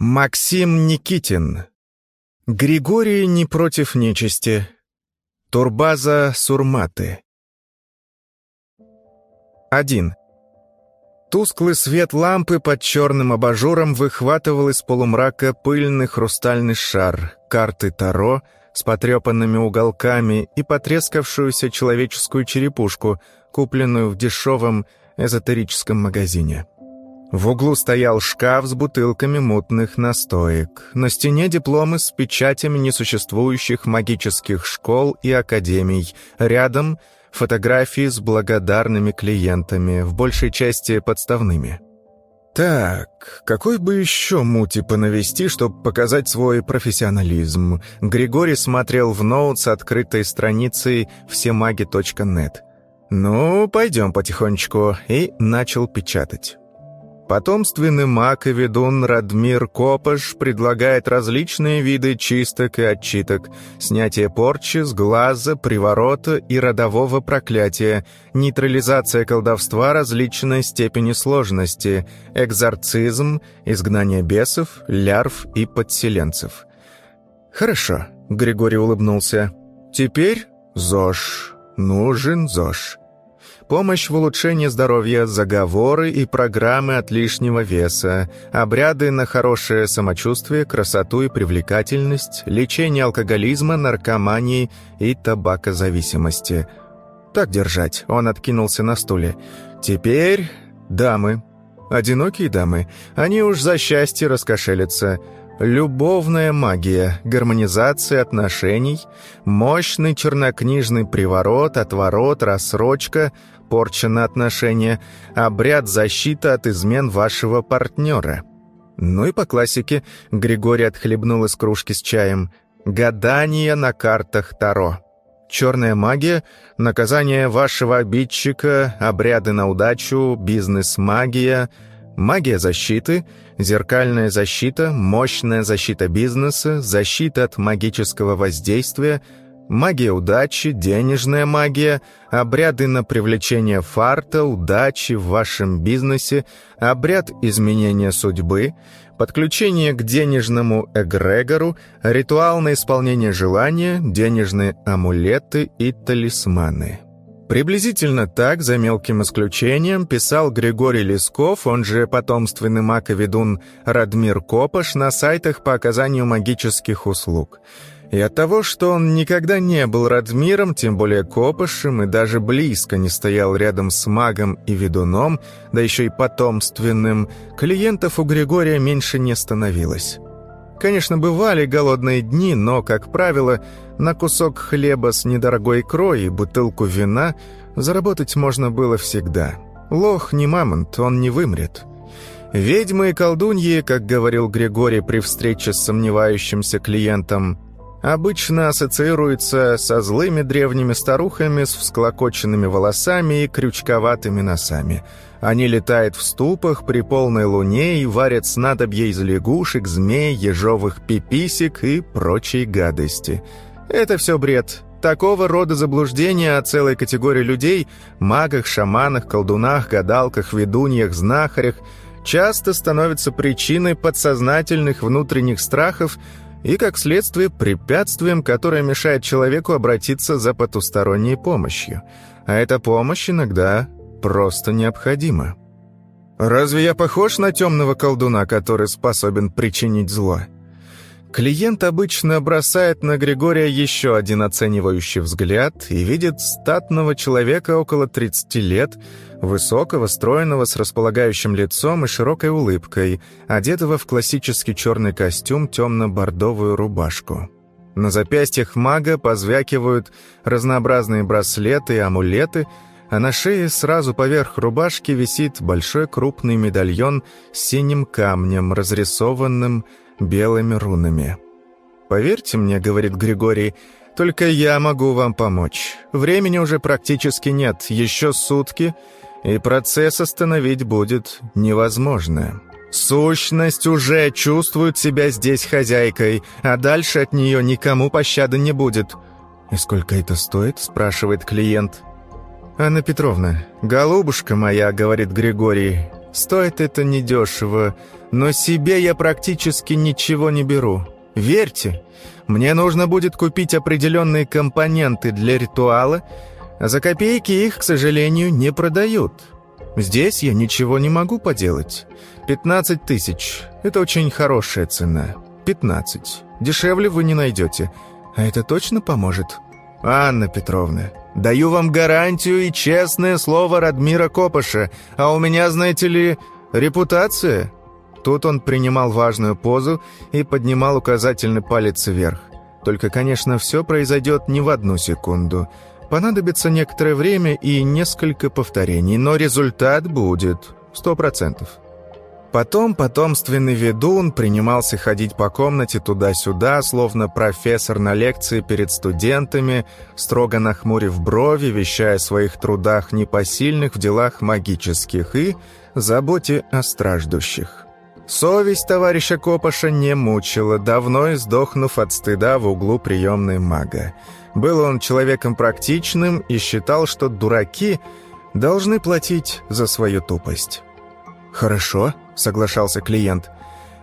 Максим Никитин. Григорий не против нечисти. Турбаза Сурматы. 1. Тусклый свет лампы под черным абажуром выхватывал из полумрака пыльный хрустальный шар, карты Таро с потрепанными уголками и потрескавшуюся человеческую черепушку, купленную в дешевом эзотерическом магазине. В углу стоял шкаф с бутылками мутных настоек. На стене дипломы с печатями несуществующих магических школ и академий. Рядом фотографии с благодарными клиентами, в большей части подставными. Так, какой бы еще мути понавести, чтобы показать свой профессионализм? Григорий смотрел в ноут с открытой страницей всемаги.нет. Ну, пойдем потихонечку, и начал печатать. Потомственный маг и ведун Радмир Копаш предлагает различные виды чисток и отчиток, снятие порчи с глаза, приворота и родового проклятия, нейтрализация колдовства различной степени сложности, экзорцизм, изгнание бесов, лярв и подселенцев. «Хорошо», — Григорий улыбнулся. «Теперь ЗОЖ. Нужен ЗОЖ» помощь в улучшении здоровья, заговоры и программы от лишнего веса, обряды на хорошее самочувствие, красоту и привлекательность, лечение алкоголизма, наркомании и табакозависимости. «Так держать», — он откинулся на стуле. «Теперь дамы. Одинокие дамы. Они уж за счастье раскошелятся». Любовная магия, гармонизация отношений, мощный чернокнижный приворот, отворот, рассрочка, порча на отношения, обряд защиты от измен вашего партнера. Ну и по классике Григорий отхлебнул из кружки с чаем. Гадание на картах Таро. Черная магия, наказание вашего обидчика, обряды на удачу, бизнес-магия, магия защиты, зеркальная защита, мощная защита бизнеса, защита от магического воздействия – Магия удачи, денежная магия, обряды на привлечение фарта, удачи в вашем бизнесе, обряд изменения судьбы, подключение к денежному эгрегору, ритуал на исполнение желания, денежные амулеты и талисманы. Приблизительно так, за мелким исключением, писал Григорий Лесков, он же потомственный маг и ведун Радмир Копаш на сайтах по оказанию магических услуг – и от того, что он никогда не был Радмиром, тем более Копышем, и даже близко не стоял рядом с магом и ведуном, да еще и потомственным, клиентов у Григория меньше не становилось. Конечно, бывали голодные дни, но, как правило, на кусок хлеба с недорогой икрой и бутылку вина заработать можно было всегда. Лох не мамонт, он не вымрет. Ведьмы и колдуньи, как говорил Григорий при встрече с сомневающимся клиентом, обычно ассоциируется со злыми древними старухами с всклокоченными волосами и крючковатыми носами. Они летают в ступах при полной луне и варят снадобья из лягушек, змей, ежовых пиписек и прочей гадости. Это все бред. Такого рода заблуждения о целой категории людей – магах, шаманах, колдунах, гадалках, ведуньях, знахарях – часто становятся причиной подсознательных внутренних страхов – и, как следствие, препятствием, которое мешает человеку обратиться за потусторонней помощью. А эта помощь иногда просто необходима. «Разве я похож на темного колдуна, который способен причинить зло?» Клиент обычно бросает на Григория еще один оценивающий взгляд и видит статного человека около 30 лет, высокого, стройного, с располагающим лицом и широкой улыбкой, одетого в классический черный костюм, темно-бордовую рубашку. На запястьях мага позвякивают разнообразные браслеты и амулеты, а на шее сразу поверх рубашки висит большой крупный медальон с синим камнем, разрисованным белыми рунами. «Поверьте мне», — говорит Григорий, — «только я могу вам помочь. Времени уже практически нет, еще сутки, и процесс остановить будет невозможно». Сущность уже чувствует себя здесь хозяйкой, а дальше от нее никому пощады не будет. «И сколько это стоит?» – спрашивает клиент. «Анна Петровна, голубушка моя», – говорит Григорий, – «стоит это недешево. Но себе я практически ничего не беру. Верьте, мне нужно будет купить определенные компоненты для ритуала, а за копейки их, к сожалению, не продают. Здесь я ничего не могу поделать. 15 тысяч – это очень хорошая цена. 15. Дешевле вы не найдете. А это точно поможет? Анна Петровна, даю вам гарантию и честное слово Радмира Копыша, а у меня, знаете ли, репутация. Тут он принимал важную позу и поднимал указательный палец вверх. Только, конечно, все произойдет не в одну секунду. Понадобится некоторое время и несколько повторений, но результат будет сто процентов. Потом потомственный ведун принимался ходить по комнате туда-сюда, словно профессор на лекции перед студентами, строго нахмурив брови, вещая о своих трудах непосильных в делах магических и заботе о страждущих. Совесть товарища Копаша не мучила, давно издохнув от стыда в углу приемной мага. Был он человеком практичным и считал, что дураки должны платить за свою тупость. «Хорошо», — соглашался клиент.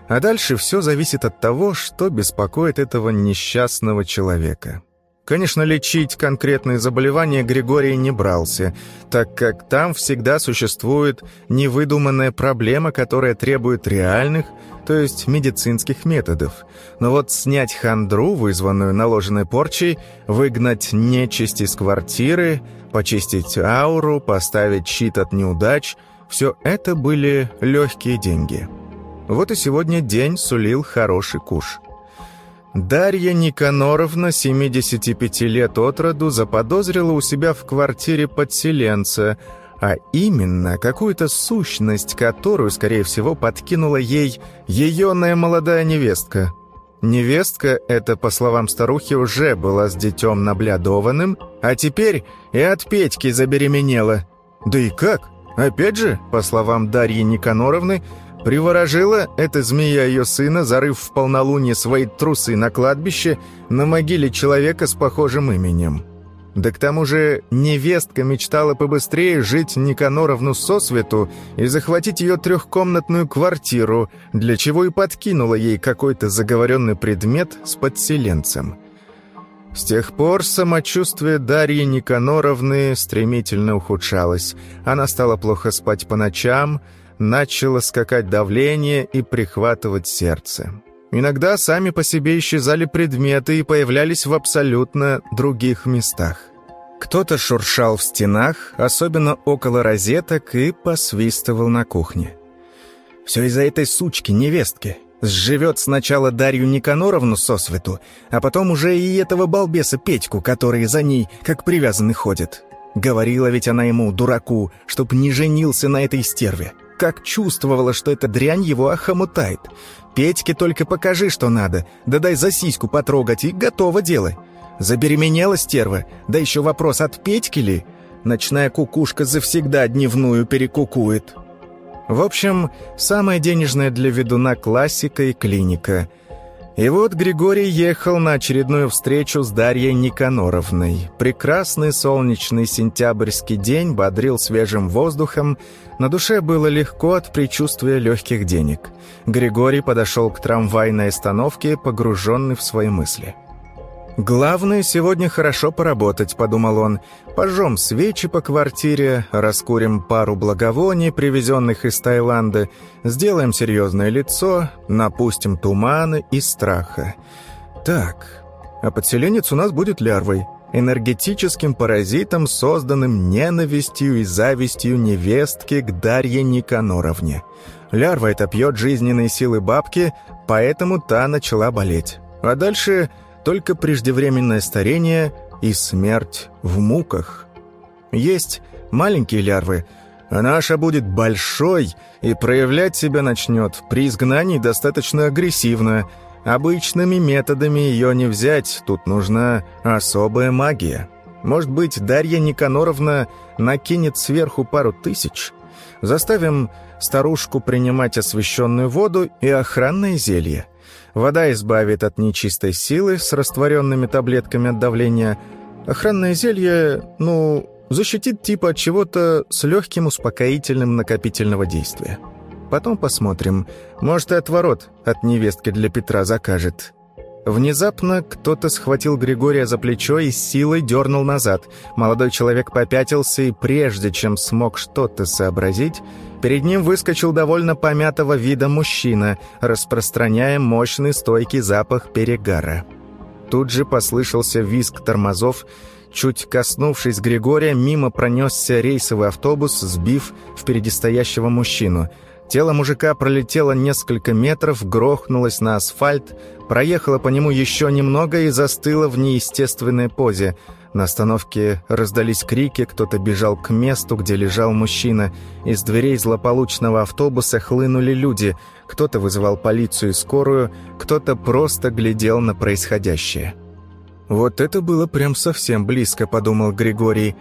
«А дальше все зависит от того, что беспокоит этого несчастного человека». Конечно, лечить конкретные заболевания Григорий не брался, так как там всегда существует невыдуманная проблема, которая требует реальных, то есть медицинских методов. Но вот снять хандру, вызванную наложенной порчей, выгнать нечисть из квартиры, почистить ауру, поставить щит от неудач – все это были легкие деньги. Вот и сегодня день сулил хороший куш. Дарья Никаноровна, 75 лет от роду, заподозрила у себя в квартире подселенца, а именно какую-то сущность, которую, скорее всего, подкинула ей ееная молодая невестка. Невестка эта, по словам старухи, уже была с детем наблядованным, а теперь и от Петьки забеременела. Да и как? Опять же, по словам Дарьи Никаноровны, приворожила эта змея ее сына, зарыв в полнолуние свои трусы на кладбище на могиле человека с похожим именем. Да к тому же невестка мечтала побыстрее жить Никаноровну сосвету и захватить ее трехкомнатную квартиру, для чего и подкинула ей какой-то заговоренный предмет с подселенцем. С тех пор самочувствие Дарьи Никаноровны стремительно ухудшалось. Она стала плохо спать по ночам, начало скакать давление и прихватывать сердце. Иногда сами по себе исчезали предметы и появлялись в абсолютно других местах. Кто-то шуршал в стенах, особенно около розеток, и посвистывал на кухне. «Все из-за этой сучки, невестки. Сживет сначала Дарью Никаноровну сосвету, а потом уже и этого балбеса Петьку, который за ней как привязанный ходит. Говорила ведь она ему, дураку, чтоб не женился на этой стерве. Как чувствовала, что эта дрянь его охомутает. Петьке только покажи, что надо, да дай за сиську потрогать, и готово дело. Забеременела стерва, да еще вопрос, от Петьки ли? Ночная кукушка завсегда дневную перекукует». В общем, самая денежная для ведуна классика и клиника. И вот Григорий ехал на очередную встречу с Дарьей Никаноровной. Прекрасный солнечный сентябрьский день бодрил свежим воздухом, на душе было легко от предчувствия легких денег. Григорий подошел к трамвайной остановке, погруженный в свои мысли. «Главное сегодня хорошо поработать», — подумал он. «Пожжем свечи по квартире, раскурим пару благовоний, привезенных из Таиланда, сделаем серьезное лицо, напустим туманы и страха. Так, а подселенец у нас будет лярвой, энергетическим паразитом, созданным ненавистью и завистью невестки к Дарье Никаноровне. Лярва это пьет жизненные силы бабки, поэтому та начала болеть. А дальше только преждевременное старение и смерть в муках. Есть маленькие лярвы, а наша будет большой и проявлять себя начнет при изгнании достаточно агрессивно. Обычными методами ее не взять, тут нужна особая магия. Может быть, Дарья Никаноровна накинет сверху пару тысяч? Заставим старушку принимать освященную воду и охранное зелье. Вода избавит от нечистой силы с растворенными таблетками от давления. Охранное зелье, ну, защитит типа от чего-то с легким успокоительным накопительного действия. потом посмотрим. Может, и отворот от невестки для Петра закажет». Внезапно кто-то схватил Григория за плечо и силой дернул назад. Молодой человек попятился, и прежде чем смог что-то сообразить, перед ним выскочил довольно помятого вида мужчина, распространяя мощный стойкий запах перегара. Тут же послышался визг тормозов, Чуть коснувшись Григория, мимо пронесся рейсовый автобус, сбив впереди стоящего мужчину. Тело мужика пролетело несколько метров, грохнулось на асфальт, проехало по нему еще немного и застыло в неестественной позе. На остановке раздались крики, кто-то бежал к месту, где лежал мужчина. Из дверей злополучного автобуса хлынули люди. Кто-то вызывал полицию и скорую, кто-то просто глядел на происходящее. «Вот это было прям совсем близко», — подумал Григорий.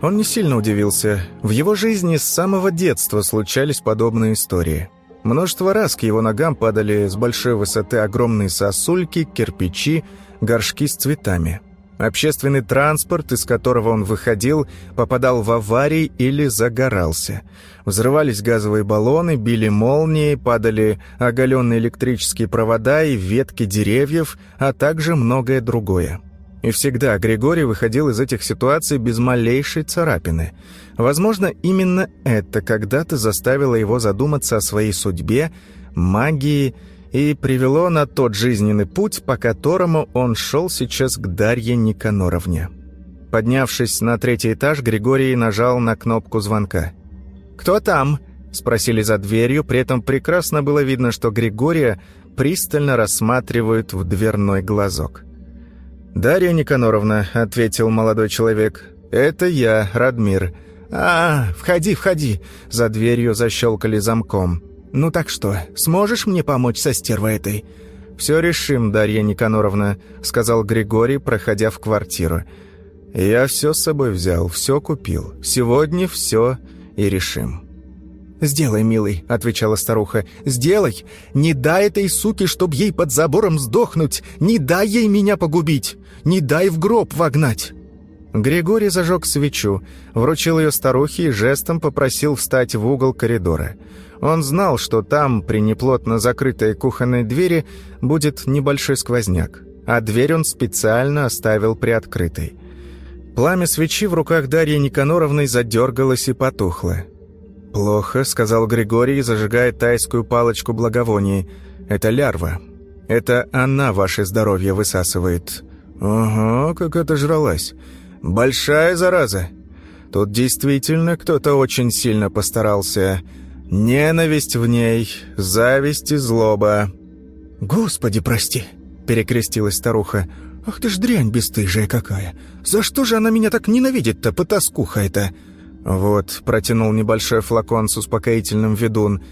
Он не сильно удивился. В его жизни с самого детства случались подобные истории. Множество раз к его ногам падали с большой высоты огромные сосульки, кирпичи, горшки с цветами. Общественный транспорт, из которого он выходил, попадал в аварии или загорался. Взрывались газовые баллоны, били молнии, падали оголенные электрические провода и ветки деревьев, а также многое другое. И всегда Григорий выходил из этих ситуаций без малейшей царапины. Возможно, именно это когда-то заставило его задуматься о своей судьбе, магии и привело на тот жизненный путь, по которому он шел сейчас к Дарье Никаноровне. Поднявшись на третий этаж, Григорий нажал на кнопку звонка. «Кто там?» – спросили за дверью, при этом прекрасно было видно, что Григория пристально рассматривают в дверной глазок. «Дарья Никаноровна», – ответил молодой человек, – «это я, Радмир». «А, входи, входи!» За дверью защелкали замком. «Ну так что, сможешь мне помочь со стервой этой?» «Все решим, Дарья Никаноровна», — сказал Григорий, проходя в квартиру. «Я все с собой взял, все купил. Сегодня все и решим». «Сделай, милый», — отвечала старуха, — «сделай. Не дай этой суке, чтоб ей под забором сдохнуть. Не дай ей меня погубить. Не дай в гроб вогнать». Григорий зажег свечу, вручил ее старухе и жестом попросил встать в угол коридора. Он знал, что там, при неплотно закрытой кухонной двери, будет небольшой сквозняк, а дверь он специально оставил приоткрытой. Пламя свечи в руках Дарьи Никаноровны задергалось и потухло. «Плохо», — сказал Григорий, зажигая тайскую палочку благовоний. «Это лярва. Это она ваше здоровье высасывает». «Ого, как отожралась. Большая зараза. Тут действительно кто-то очень сильно постарался. Ненависть в ней, зависть и злоба». «Господи, прости!» — перекрестилась старуха. «Ах ты ж дрянь бесстыжая какая! За что же она меня так ненавидит-то, потаскуха это?» «Вот», — протянул небольшой флакон с успокоительным ведун.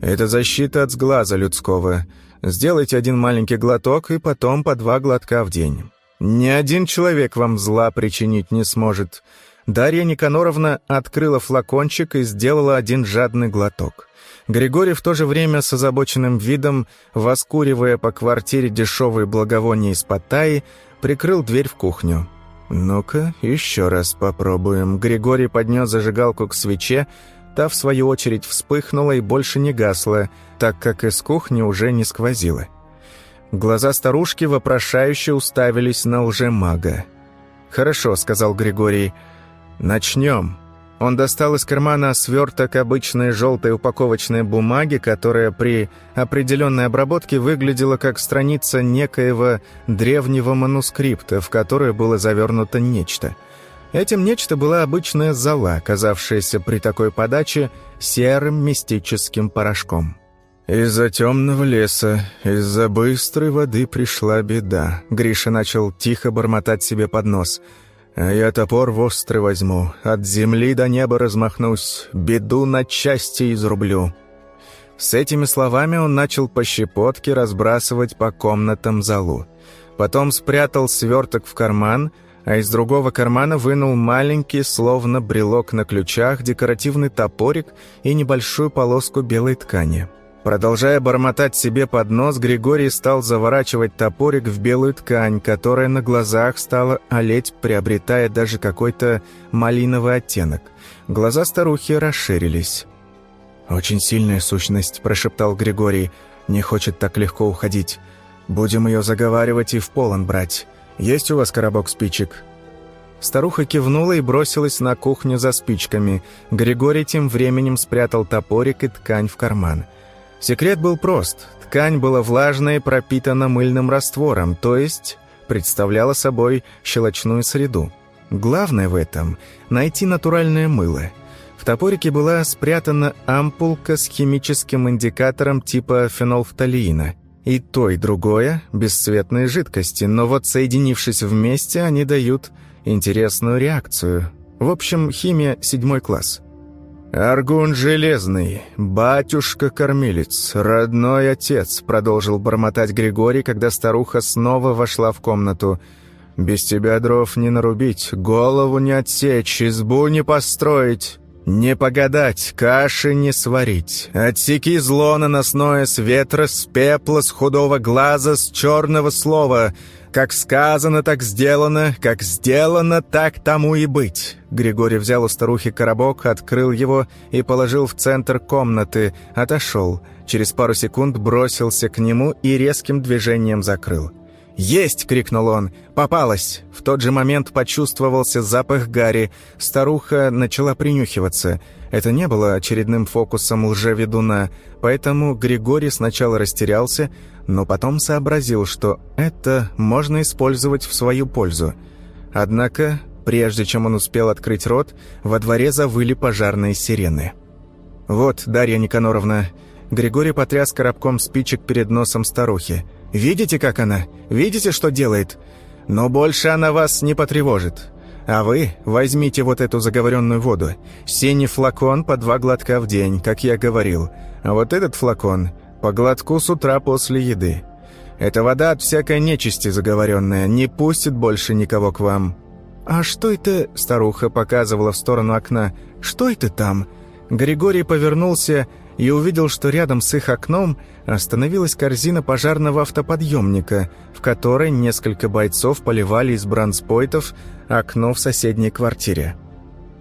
«Это защита от сглаза людского. Сделайте один маленький глоток и потом по два глотка в день. Ни один человек вам зла причинить не сможет». Дарья Никаноровна открыла флакончик и сделала один жадный глоток. Григорий в то же время с озабоченным видом, воскуривая по квартире дешевые благовония из Паттайи, прикрыл дверь в кухню. «Ну-ка, еще раз попробуем». Григорий поднес зажигалку к свече, та, в свою очередь, вспыхнула и больше не гасла, так как из кухни уже не сквозило. Глаза старушки вопрошающе уставились на лжемага. «Хорошо», — сказал Григорий, — «Начнем». Он достал из кармана сверток обычной желтой упаковочной бумаги, которая при определенной обработке выглядела как страница некоего древнего манускрипта, в которое было завернуто нечто. Этим нечто была обычная зола, оказавшаяся при такой подаче серым мистическим порошком. «Из-за темного леса, из-за быстрой воды пришла беда», — Гриша начал тихо бормотать себе под нос — а я топор в острый возьму, от земли до неба размахнусь, беду на части изрублю». С этими словами он начал по щепотке разбрасывать по комнатам залу. Потом спрятал сверток в карман, а из другого кармана вынул маленький, словно брелок на ключах, декоративный топорик и небольшую полоску белой ткани. Продолжая бормотать себе под нос, Григорий стал заворачивать топорик в белую ткань, которая на глазах стала олеть, приобретая даже какой-то малиновый оттенок. Глаза старухи расширились. «Очень сильная сущность», — прошептал Григорий. «Не хочет так легко уходить. Будем ее заговаривать и в полон брать. Есть у вас коробок спичек?» Старуха кивнула и бросилась на кухню за спичками. Григорий тем временем спрятал топорик и ткань в карман. Секрет был прост. Ткань была влажная и пропитана мыльным раствором, то есть представляла собой щелочную среду. Главное в этом – найти натуральное мыло. В топорике была спрятана ампулка с химическим индикатором типа фенолфталиина. И то, и другое – бесцветные жидкости, но вот соединившись вместе, они дают интересную реакцию. В общем, химия седьмой класс. «Аргун Железный, батюшка-кормилец, родной отец», продолжил бормотать Григорий, когда старуха снова вошла в комнату. «Без тебя дров не нарубить, голову не отсечь, избу не построить». «Не погадать, каши не сварить. Отсеки зло наносное с ветра, с пепла, с худого глаза, с черного слова. Как сказано, так сделано, как сделано, так тому и быть». Григорий взял у старухи коробок, открыл его и положил в центр комнаты, отошел. Через пару секунд бросился к нему и резким движением закрыл. «Есть!» — крикнул он. «Попалась!» В тот же момент почувствовался запах гари. Старуха начала принюхиваться. Это не было очередным фокусом лжеведуна, поэтому Григорий сначала растерялся, но потом сообразил, что это можно использовать в свою пользу. Однако, прежде чем он успел открыть рот, во дворе завыли пожарные сирены. «Вот, Дарья Никаноровна...» Григорий потряс коробком спичек перед носом старухи – Видите, как она? Видите, что делает? Но больше она вас не потревожит. А вы возьмите вот эту заговоренную воду. Синий флакон по два глотка в день, как я говорил. А вот этот флакон по глотку с утра после еды. Эта вода от всякой нечисти заговоренная, не пустит больше никого к вам». «А что это?» – старуха показывала в сторону окна. «Что это там?» Григорий повернулся и увидел, что рядом с их окном остановилась корзина пожарного автоподъемника, в которой несколько бойцов поливали из бранспойтов окно в соседней квартире.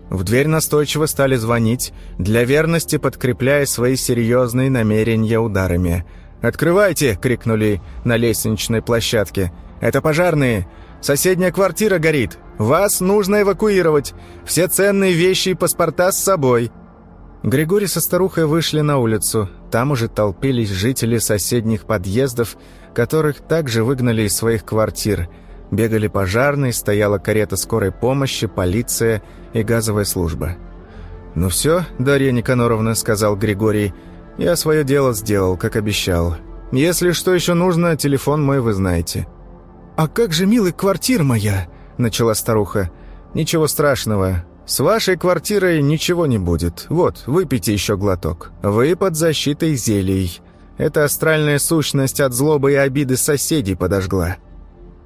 В дверь настойчиво стали звонить, для верности подкрепляя свои серьезные намерения ударами. «Открывайте!» — крикнули на лестничной площадке. «Это пожарные! Соседняя квартира горит! Вас нужно эвакуировать! Все ценные вещи и паспорта с собой!» Григорий со старухой вышли на улицу. Там уже толпились жители соседних подъездов, которых также выгнали из своих квартир. Бегали пожарные, стояла карета скорой помощи, полиция и газовая служба. «Ну все, Дарья Никаноровна», — сказал Григорий, — «я свое дело сделал, как обещал. Если что еще нужно, телефон мой вы знаете». «А как же, милый, квартира моя?» — начала старуха. «Ничего страшного. «С вашей квартирой ничего не будет. Вот, выпейте еще глоток. Вы под защитой зелий. Эта астральная сущность от злобы и обиды соседей подожгла».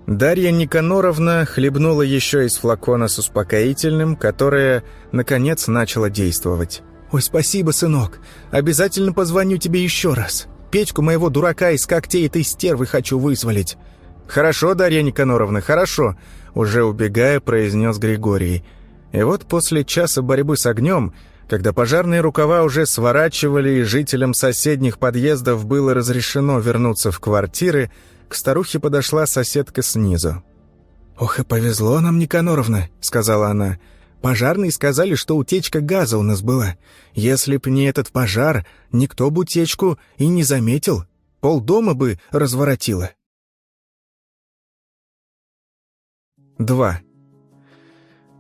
Дарья Никаноровна хлебнула еще из флакона с успокоительным, которое, наконец, начало действовать. «Ой, спасибо, сынок. Обязательно позвоню тебе еще раз. Петьку моего дурака из когтей этой стервы хочу вызволить». «Хорошо, Дарья Никаноровна, хорошо», — уже убегая, произнес Григорий. И вот после часа борьбы с огнем, когда пожарные рукава уже сворачивали и жителям соседних подъездов было разрешено вернуться в квартиры, к старухе подошла соседка снизу. «Ох и повезло нам, Никаноровна», — сказала она. «Пожарные сказали, что утечка газа у нас была. Если б не этот пожар, никто бы утечку и не заметил. Пол дома бы разворотило». 2.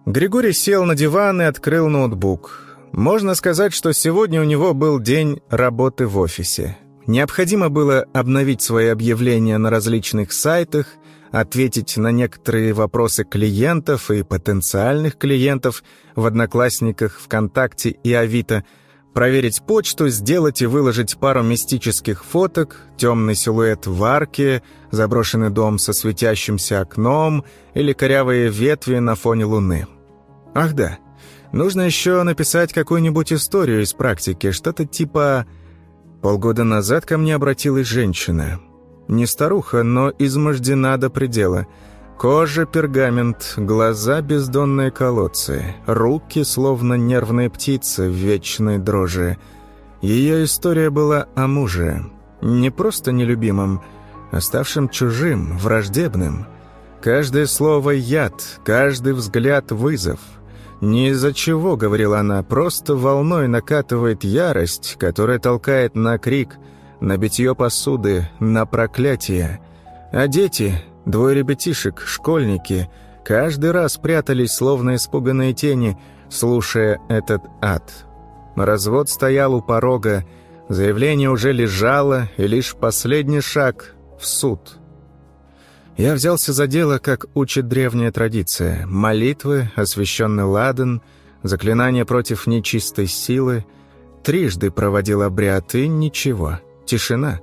Григорий сел на диван и открыл ноутбук. Можно сказать, что сегодня у него был день работы в офисе. Необходимо было обновить свои объявления на различных сайтах, ответить на некоторые вопросы клиентов и потенциальных клиентов в Одноклассниках, ВКонтакте и Авито, проверить почту, сделать и выложить пару мистических фоток, темный силуэт в арке, заброшенный дом со светящимся окном или корявые ветви на фоне луны. Ах да, нужно еще написать какую-нибудь историю из практики, что-то типа... Полгода назад ко мне обратилась женщина. Не старуха, но измождена до предела. Кожа пергамент, глаза бездонные колодцы, руки словно нервные птицы в вечной дрожи. Ее история была о муже. Не просто нелюбимом, а ставшим чужим, враждебным. Каждое слово — яд, каждый взгляд — вызов. «Ни из-за чего», — говорила она, — «просто волной накатывает ярость, которая толкает на крик, на битье посуды, на проклятие. А дети, двое ребятишек, школьники, каждый раз прятались, словно испуганные тени, слушая этот ад». Развод стоял у порога, заявление уже лежало, и лишь последний шаг — в суд. Я взялся за дело, как учит древняя традиция. Молитвы, освященный ладан, заклинания против нечистой силы. Трижды проводил обряд, и ничего. Тишина.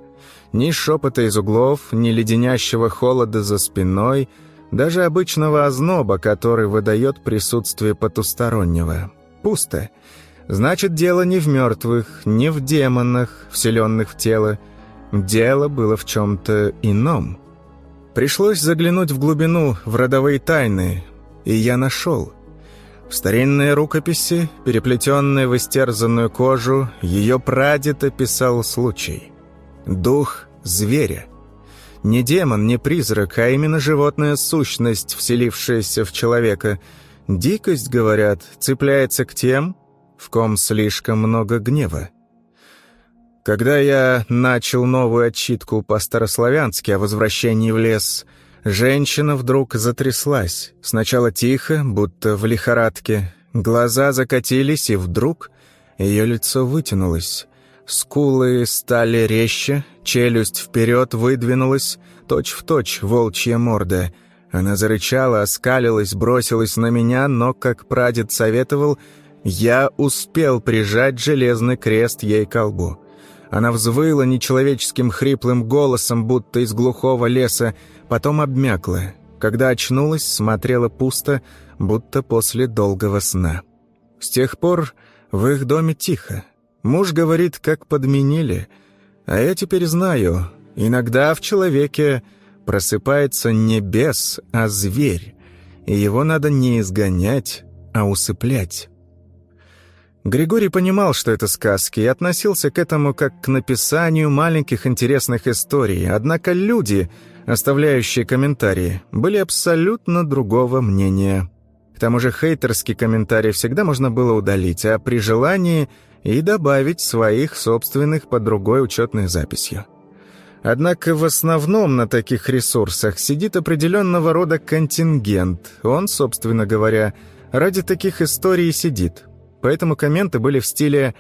Ни шепота из углов, ни леденящего холода за спиной, даже обычного озноба, который выдает присутствие потустороннего. Пусто. Значит, дело не в мертвых, не в демонах, вселенных в тело. Дело было в чем-то ином. Пришлось заглянуть в глубину, в родовые тайны, и я нашел. В старинные рукописи, переплетенные в истерзанную кожу, ее прадед описал случай. Дух зверя. Не демон, не призрак, а именно животная сущность, вселившаяся в человека. Дикость, говорят, цепляется к тем, в ком слишком много гнева. Когда я начал новую отчитку по-старославянски о возвращении в лес, женщина вдруг затряслась. Сначала тихо, будто в лихорадке. Глаза закатились, и вдруг ее лицо вытянулось. Скулы стали резче, челюсть вперед выдвинулась, точь-в-точь волчья морда. Она зарычала, оскалилась, бросилась на меня, но, как прадед советовал, я успел прижать железный крест ей к колбу. Она взвыла нечеловеческим хриплым голосом, будто из глухого леса, потом обмякла. Когда очнулась, смотрела пусто, будто после долгого сна. С тех пор в их доме тихо. Муж говорит, как подменили. А я теперь знаю, иногда в человеке просыпается не бес, а зверь, и его надо не изгонять, а усыплять. Григорий понимал, что это сказки, и относился к этому как к написанию маленьких интересных историй, однако люди, оставляющие комментарии, были абсолютно другого мнения. К тому же хейтерский комментарий всегда можно было удалить, а при желании и добавить своих собственных под другой учетной записью. Однако в основном на таких ресурсах сидит определенного рода контингент. Он, собственно говоря, ради таких историй сидит – поэтому комменты были в стиле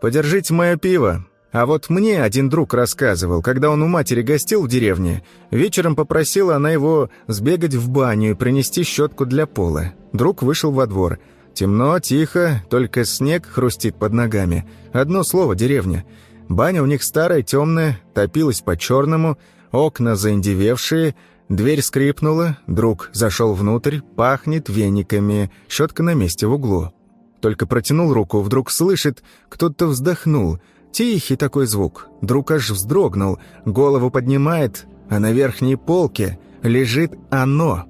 «Подержите мое пиво». А вот мне один друг рассказывал, когда он у матери гостил в деревне, вечером попросила она его сбегать в баню и принести щетку для пола. Друг вышел во двор. Темно, тихо, только снег хрустит под ногами. Одно слово «деревня». Баня у них старая, темная, топилась по-черному, окна заиндевевшие, дверь скрипнула, друг зашел внутрь, пахнет вениками, щетка на месте в углу. Только протянул руку, вдруг слышит, кто-то вздохнул. Тихий такой звук. Друг аж вздрогнул, голову поднимает, а на верхней полке лежит оно.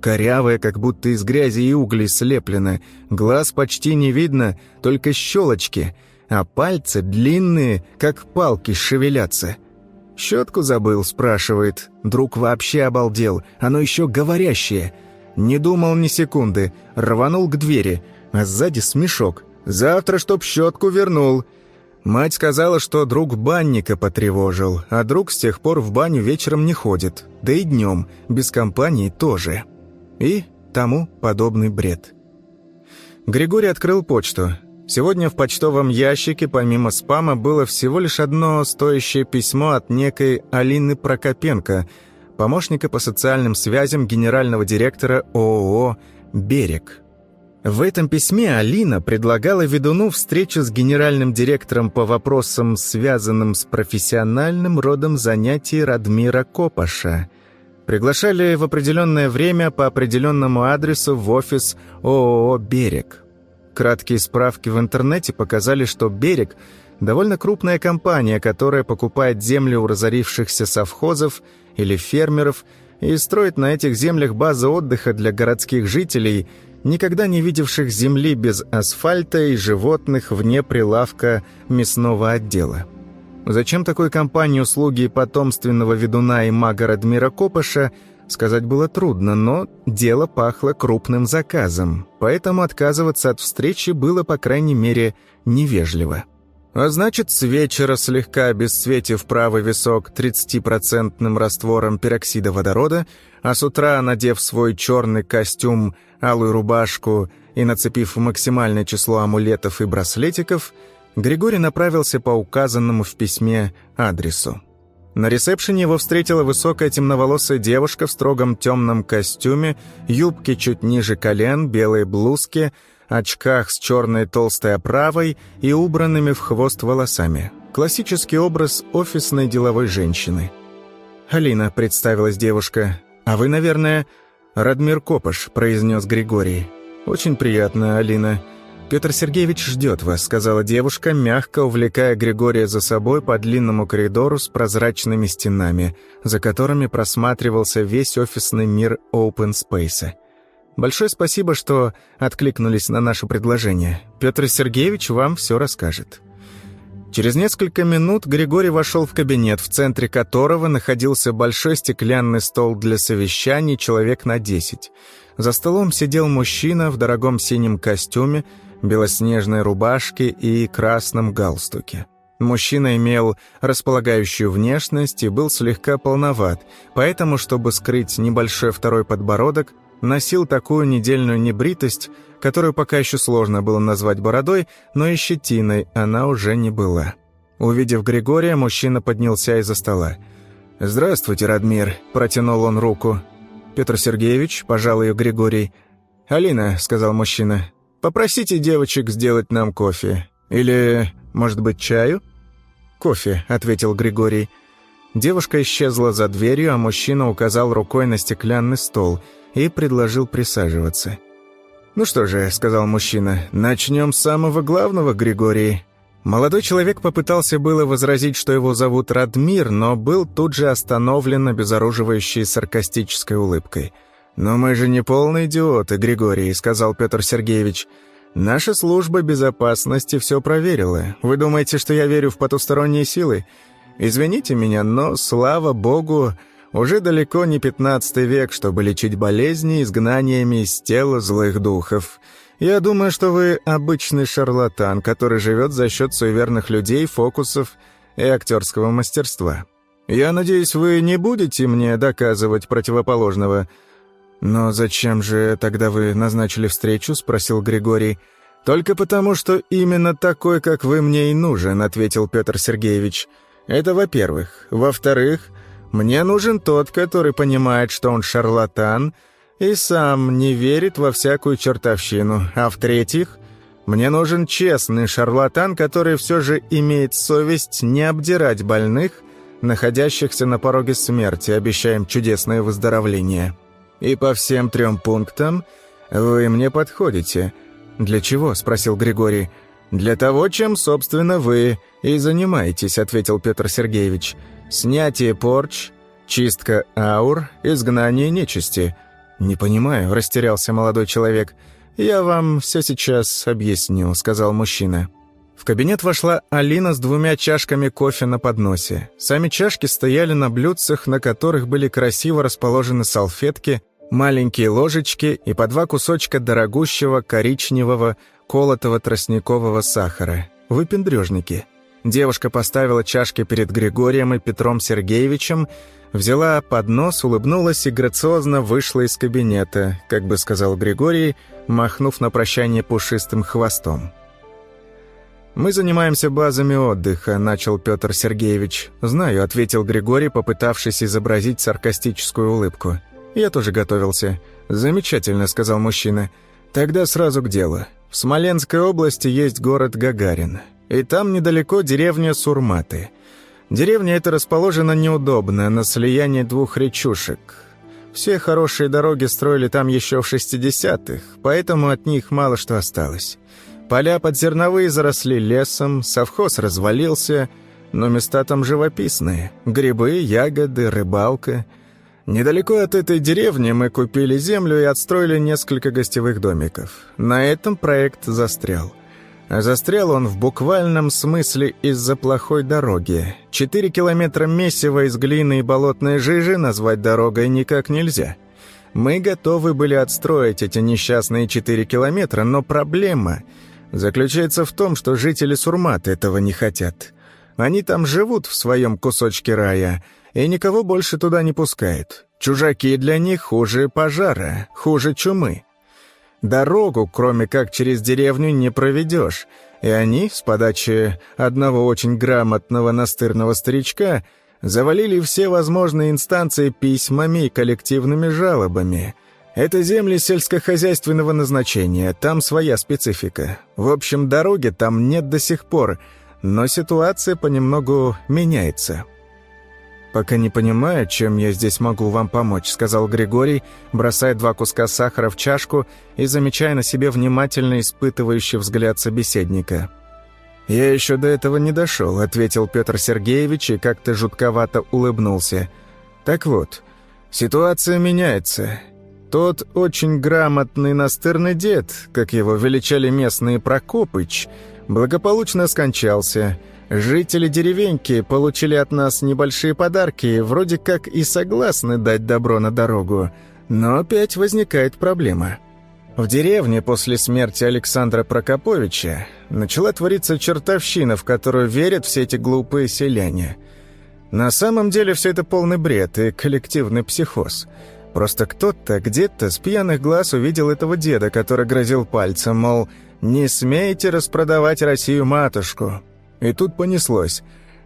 Корявое, как будто из грязи и углей слеплено. Глаз почти не видно, только щелочки, а пальцы длинные, как палки, шевелятся. «Щетку забыл?» – спрашивает. Друг вообще обалдел. Оно еще говорящее. Не думал ни секунды. Рванул к двери – а сзади смешок. «Завтра, чтоб щетку вернул». Мать сказала, что друг банника потревожил, а друг с тех пор в баню вечером не ходит, да и днем, без компании тоже. И тому подобный бред. Григорий открыл почту. Сегодня в почтовом ящике, помимо спама, было всего лишь одно стоящее письмо от некой Алины Прокопенко, помощника по социальным связям генерального директора ООО «Берег». В этом письме Алина предлагала ведуну встречу с генеральным директором по вопросам, связанным с профессиональным родом занятий Радмира Копаша. Приглашали в определенное время по определенному адресу в офис ООО «Берег». Краткие справки в интернете показали, что «Берег» — довольно крупная компания, которая покупает земли у разорившихся совхозов или фермеров и строит на этих землях базы отдыха для городских жителей – никогда не видевших земли без асфальта и животных вне прилавка мясного отдела. Зачем такой компании услуги потомственного ведуна и мага Радмира Копыша, сказать было трудно, но дело пахло крупным заказом, поэтому отказываться от встречи было, по крайней мере, невежливо. А значит, с вечера, слегка обесцветив правый висок 30-процентным раствором пероксида водорода, а с утра, надев свой черный костюм, алую рубашку и нацепив максимальное число амулетов и браслетиков, Григорий направился по указанному в письме адресу. На ресепшене его встретила высокая темноволосая девушка в строгом темном костюме, юбке чуть ниже колен, белой блузке – очках с черной толстой оправой и убранными в хвост волосами. Классический образ офисной деловой женщины. «Алина», — представилась девушка. «А вы, наверное...» «Радмир Копыш», — произнес Григорий. «Очень приятно, Алина. Петр Сергеевич ждет вас», — сказала девушка, мягко увлекая Григория за собой по длинному коридору с прозрачными стенами, за которыми просматривался весь офисный мир Open Space. Большое спасибо, что откликнулись на наше предложение. Петр Сергеевич вам все расскажет». Через несколько минут Григорий вошел в кабинет, в центре которого находился большой стеклянный стол для совещаний человек на десять. За столом сидел мужчина в дорогом синем костюме, белоснежной рубашке и красном галстуке. Мужчина имел располагающую внешность и был слегка полноват, поэтому, чтобы скрыть небольшой второй подбородок, носил такую недельную небритость, которую пока еще сложно было назвать бородой, но и щетиной она уже не была. Увидев Григория, мужчина поднялся из-за стола. «Здравствуйте, Радмир», — протянул он руку. «Петр Сергеевич», — пожал ее Григорий. «Алина», — сказал мужчина, — «попросите девочек сделать нам кофе. Или, может быть, чаю?» «Кофе», — ответил Григорий. Девушка исчезла за дверью, а мужчина указал рукой на стеклянный стол — и предложил присаживаться. «Ну что же», — сказал мужчина, — «начнем с самого главного, Григорий». Молодой человек попытался было возразить, что его зовут Радмир, но был тут же остановлен обезоруживающей саркастической улыбкой. «Но мы же не полные идиоты, Григорий», — сказал Петр Сергеевич. «Наша служба безопасности все проверила. Вы думаете, что я верю в потусторонние силы? Извините меня, но, слава богу, уже далеко не пятнадцатый век, чтобы лечить болезни изгнаниями из тела злых духов. Я думаю, что вы обычный шарлатан, который живет за счет суеверных людей, фокусов и актерского мастерства. Я надеюсь, вы не будете мне доказывать противоположного». «Но зачем же тогда вы назначили встречу?» — спросил Григорий. «Только потому, что именно такой, как вы, мне и нужен», — ответил Петр Сергеевич. «Это во-первых. Во-вторых, мне нужен тот, который понимает, что он шарлатан, и сам не верит во всякую чертовщину. А в-третьих, мне нужен честный шарлатан, который все же имеет совесть не обдирать больных, находящихся на пороге смерти, обещаем чудесное выздоровление. И по всем трем пунктам вы мне подходите. «Для чего?» — спросил Григорий. «Для того, чем, собственно, вы и занимаетесь», — ответил Петр Сергеевич. Снятие порч, чистка аур, изгнание нечисти. Не понимаю, растерялся молодой человек. Я вам все сейчас объясню, сказал мужчина. В кабинет вошла Алина с двумя чашками кофе на подносе. Сами чашки стояли на блюдцах, на которых были красиво расположены салфетки, маленькие ложечки и по два кусочка дорогущего коричневого колотого тростникового сахара. Выпендрежники. Девушка поставила чашки перед Григорием и Петром Сергеевичем, взяла поднос, улыбнулась и грациозно вышла из кабинета, как бы сказал Григорий, махнув на прощание пушистым хвостом. «Мы занимаемся базами отдыха», — начал Петр Сергеевич. «Знаю», — ответил Григорий, попытавшись изобразить саркастическую улыбку. «Я тоже готовился». «Замечательно», — сказал мужчина. «Тогда сразу к делу. В Смоленской области есть город Гагарин и там недалеко деревня Сурматы. Деревня эта расположена неудобно, на слиянии двух речушек. Все хорошие дороги строили там еще в 60-х, поэтому от них мало что осталось. Поля под зерновые заросли лесом, совхоз развалился, но места там живописные. Грибы, ягоды, рыбалка. Недалеко от этой деревни мы купили землю и отстроили несколько гостевых домиков. На этом проект застрял. А застрял он в буквальном смысле из-за плохой дороги. Четыре километра месива из глины и болотной жижи назвать дорогой никак нельзя. Мы готовы были отстроить эти несчастные четыре километра, но проблема заключается в том, что жители Сурмат этого не хотят. Они там живут в своем кусочке рая — и никого больше туда не пускают. Чужаки для них хуже пожара, хуже чумы. Дорогу, кроме как через деревню, не проведешь, и они, с подачи одного очень грамотного настырного старичка, завалили все возможные инстанции письмами и коллективными жалобами. Это земли сельскохозяйственного назначения, там своя специфика. В общем, дороги там нет до сих пор, но ситуация понемногу меняется. «Пока не понимаю, чем я здесь могу вам помочь», — сказал Григорий, бросая два куска сахара в чашку и замечая на себе внимательно испытывающий взгляд собеседника. «Я еще до этого не дошел», — ответил Петр Сергеевич и как-то жутковато улыбнулся. «Так вот, ситуация меняется. Тот очень грамотный настырный дед, как его величали местные Прокопыч, благополучно скончался». Жители деревеньки получили от нас небольшие подарки, вроде как и согласны дать добро на дорогу. Но опять возникает проблема. В деревне после смерти Александра Прокоповича начала твориться чертовщина, в которую верят все эти глупые селяне. На самом деле все это полный бред и коллективный психоз. Просто кто-то где-то с пьяных глаз увидел этого деда, который грозил пальцем, мол, «Не смейте распродавать Россию-матушку». И тут понеслось.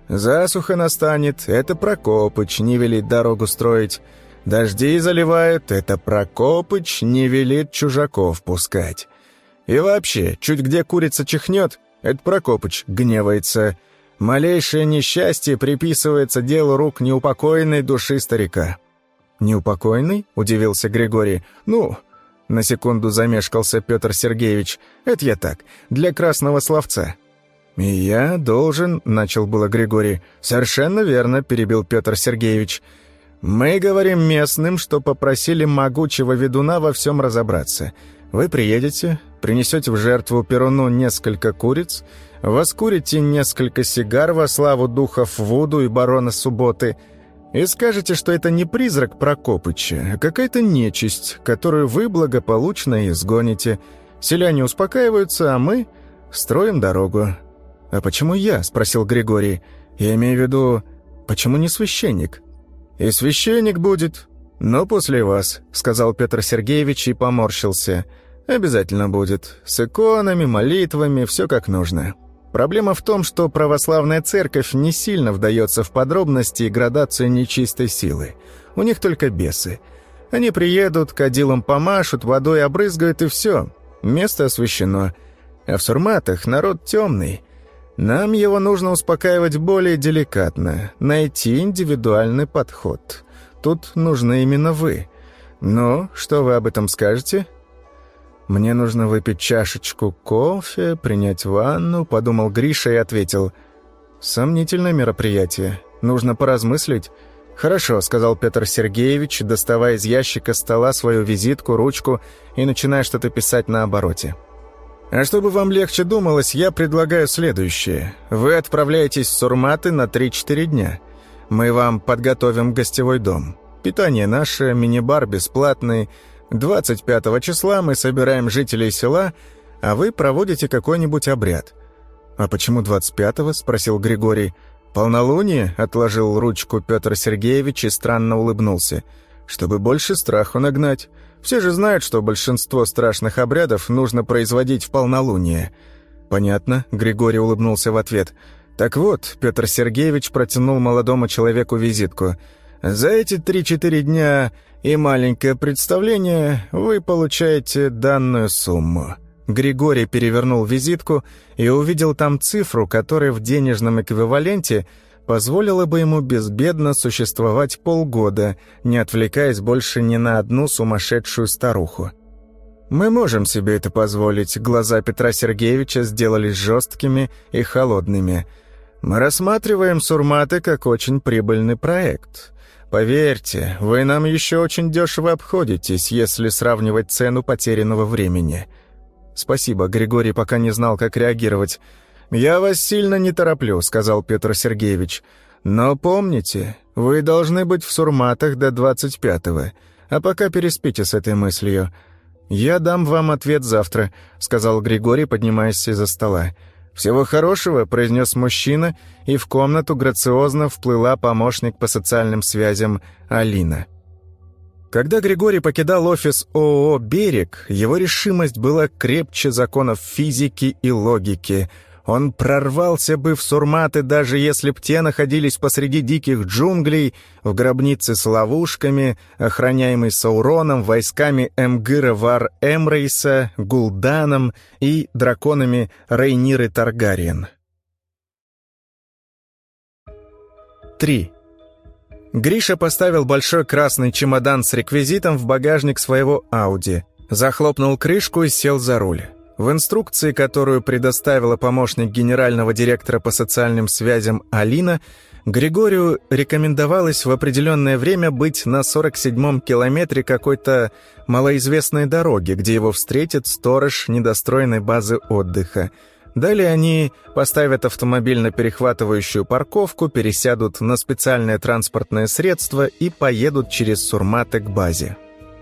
Засуха настанет, это Прокопыч не велит дорогу строить. Дожди заливают, это Прокопыч не велит чужаков пускать. И вообще, чуть где курица чихнет, это Прокопыч гневается. Малейшее несчастье приписывается делу рук неупокоенной души старика. «Неупокоенный?» — удивился Григорий. «Ну...» — на секунду замешкался Петр Сергеевич. «Это я так, для красного словца. «И я должен...» — начал было Григорий. «Совершенно верно», — перебил Петр Сергеевич. «Мы говорим местным, что попросили могучего ведуна во всем разобраться. Вы приедете, принесете в жертву Перуну несколько куриц, воскурите несколько сигар во славу духов Вуду и барона Субботы и скажете, что это не призрак Прокопыча, а какая-то нечисть, которую вы благополучно изгоните. Селяне успокаиваются, а мы строим дорогу. «А почему я?» — спросил Григорий. «Я имею в виду, почему не священник?» «И священник будет, но после вас», — сказал Петр Сергеевич и поморщился. «Обязательно будет. С иконами, молитвами, все как нужно». Проблема в том, что православная церковь не сильно вдается в подробности и градацию нечистой силы. У них только бесы. Они приедут, кадилом помашут, водой обрызгают и все. Место освящено. А в Сурматах народ темный. Нам его нужно успокаивать более деликатно, найти индивидуальный подход. Тут нужны именно вы. Ну, что вы об этом скажете? Мне нужно выпить чашечку кофе, принять ванну, подумал Гриша и ответил. Сомнительное мероприятие. Нужно поразмыслить. «Хорошо», — сказал Петр Сергеевич, доставая из ящика стола свою визитку, ручку и начиная что-то писать на обороте. А чтобы вам легче думалось, я предлагаю следующее. Вы отправляетесь в Сурматы на 3-4 дня. Мы вам подготовим гостевой дом. Питание наше, мини-бар бесплатный. 25 числа мы собираем жителей села, а вы проводите какой-нибудь обряд». «А почему 25-го?» — спросил Григорий. «Полнолуние?» — отложил ручку Петр Сергеевич и странно улыбнулся. «Чтобы больше страху нагнать». Все же знают, что большинство страшных обрядов нужно производить в полнолуние. Понятно, Григорий улыбнулся в ответ. Так вот, Петр Сергеевич протянул молодому человеку визитку. За эти три-четыре дня и маленькое представление вы получаете данную сумму. Григорий перевернул визитку и увидел там цифру, которая в денежном эквиваленте – позволило бы ему безбедно существовать полгода, не отвлекаясь больше ни на одну сумасшедшую старуху. Мы можем себе это позволить, глаза Петра Сергеевича сделались жесткими и холодными. Мы рассматриваем Сурматы как очень прибыльный проект. Поверьте, вы нам еще очень дешево обходитесь, если сравнивать цену потерянного времени. Спасибо, Григорий пока не знал, как реагировать. «Я вас сильно не тороплю», — сказал Петр Сергеевич. «Но помните, вы должны быть в Сурматах до 25-го, а пока переспите с этой мыслью». «Я дам вам ответ завтра», — сказал Григорий, поднимаясь из-за стола. «Всего хорошего», — произнес мужчина, и в комнату грациозно вплыла помощник по социальным связям Алина. Когда Григорий покидал офис ООО «Берег», его решимость была крепче законов физики и логики — он прорвался бы в сурматы, даже если б те находились посреди диких джунглей, в гробнице с ловушками, охраняемой Сауроном, войсками Эмгыра Вар Эмрейса, Гулданом и драконами Рейниры Таргариен. 3. Гриша поставил большой красный чемодан с реквизитом в багажник своего Ауди, захлопнул крышку и сел за руль. В инструкции, которую предоставила помощник генерального директора по социальным связям Алина, Григорию рекомендовалось в определенное время быть на 47-м километре какой-то малоизвестной дороги, где его встретит сторож недостроенной базы отдыха. Далее они поставят автомобиль на перехватывающую парковку, пересядут на специальное транспортное средство и поедут через Сурматы к базе.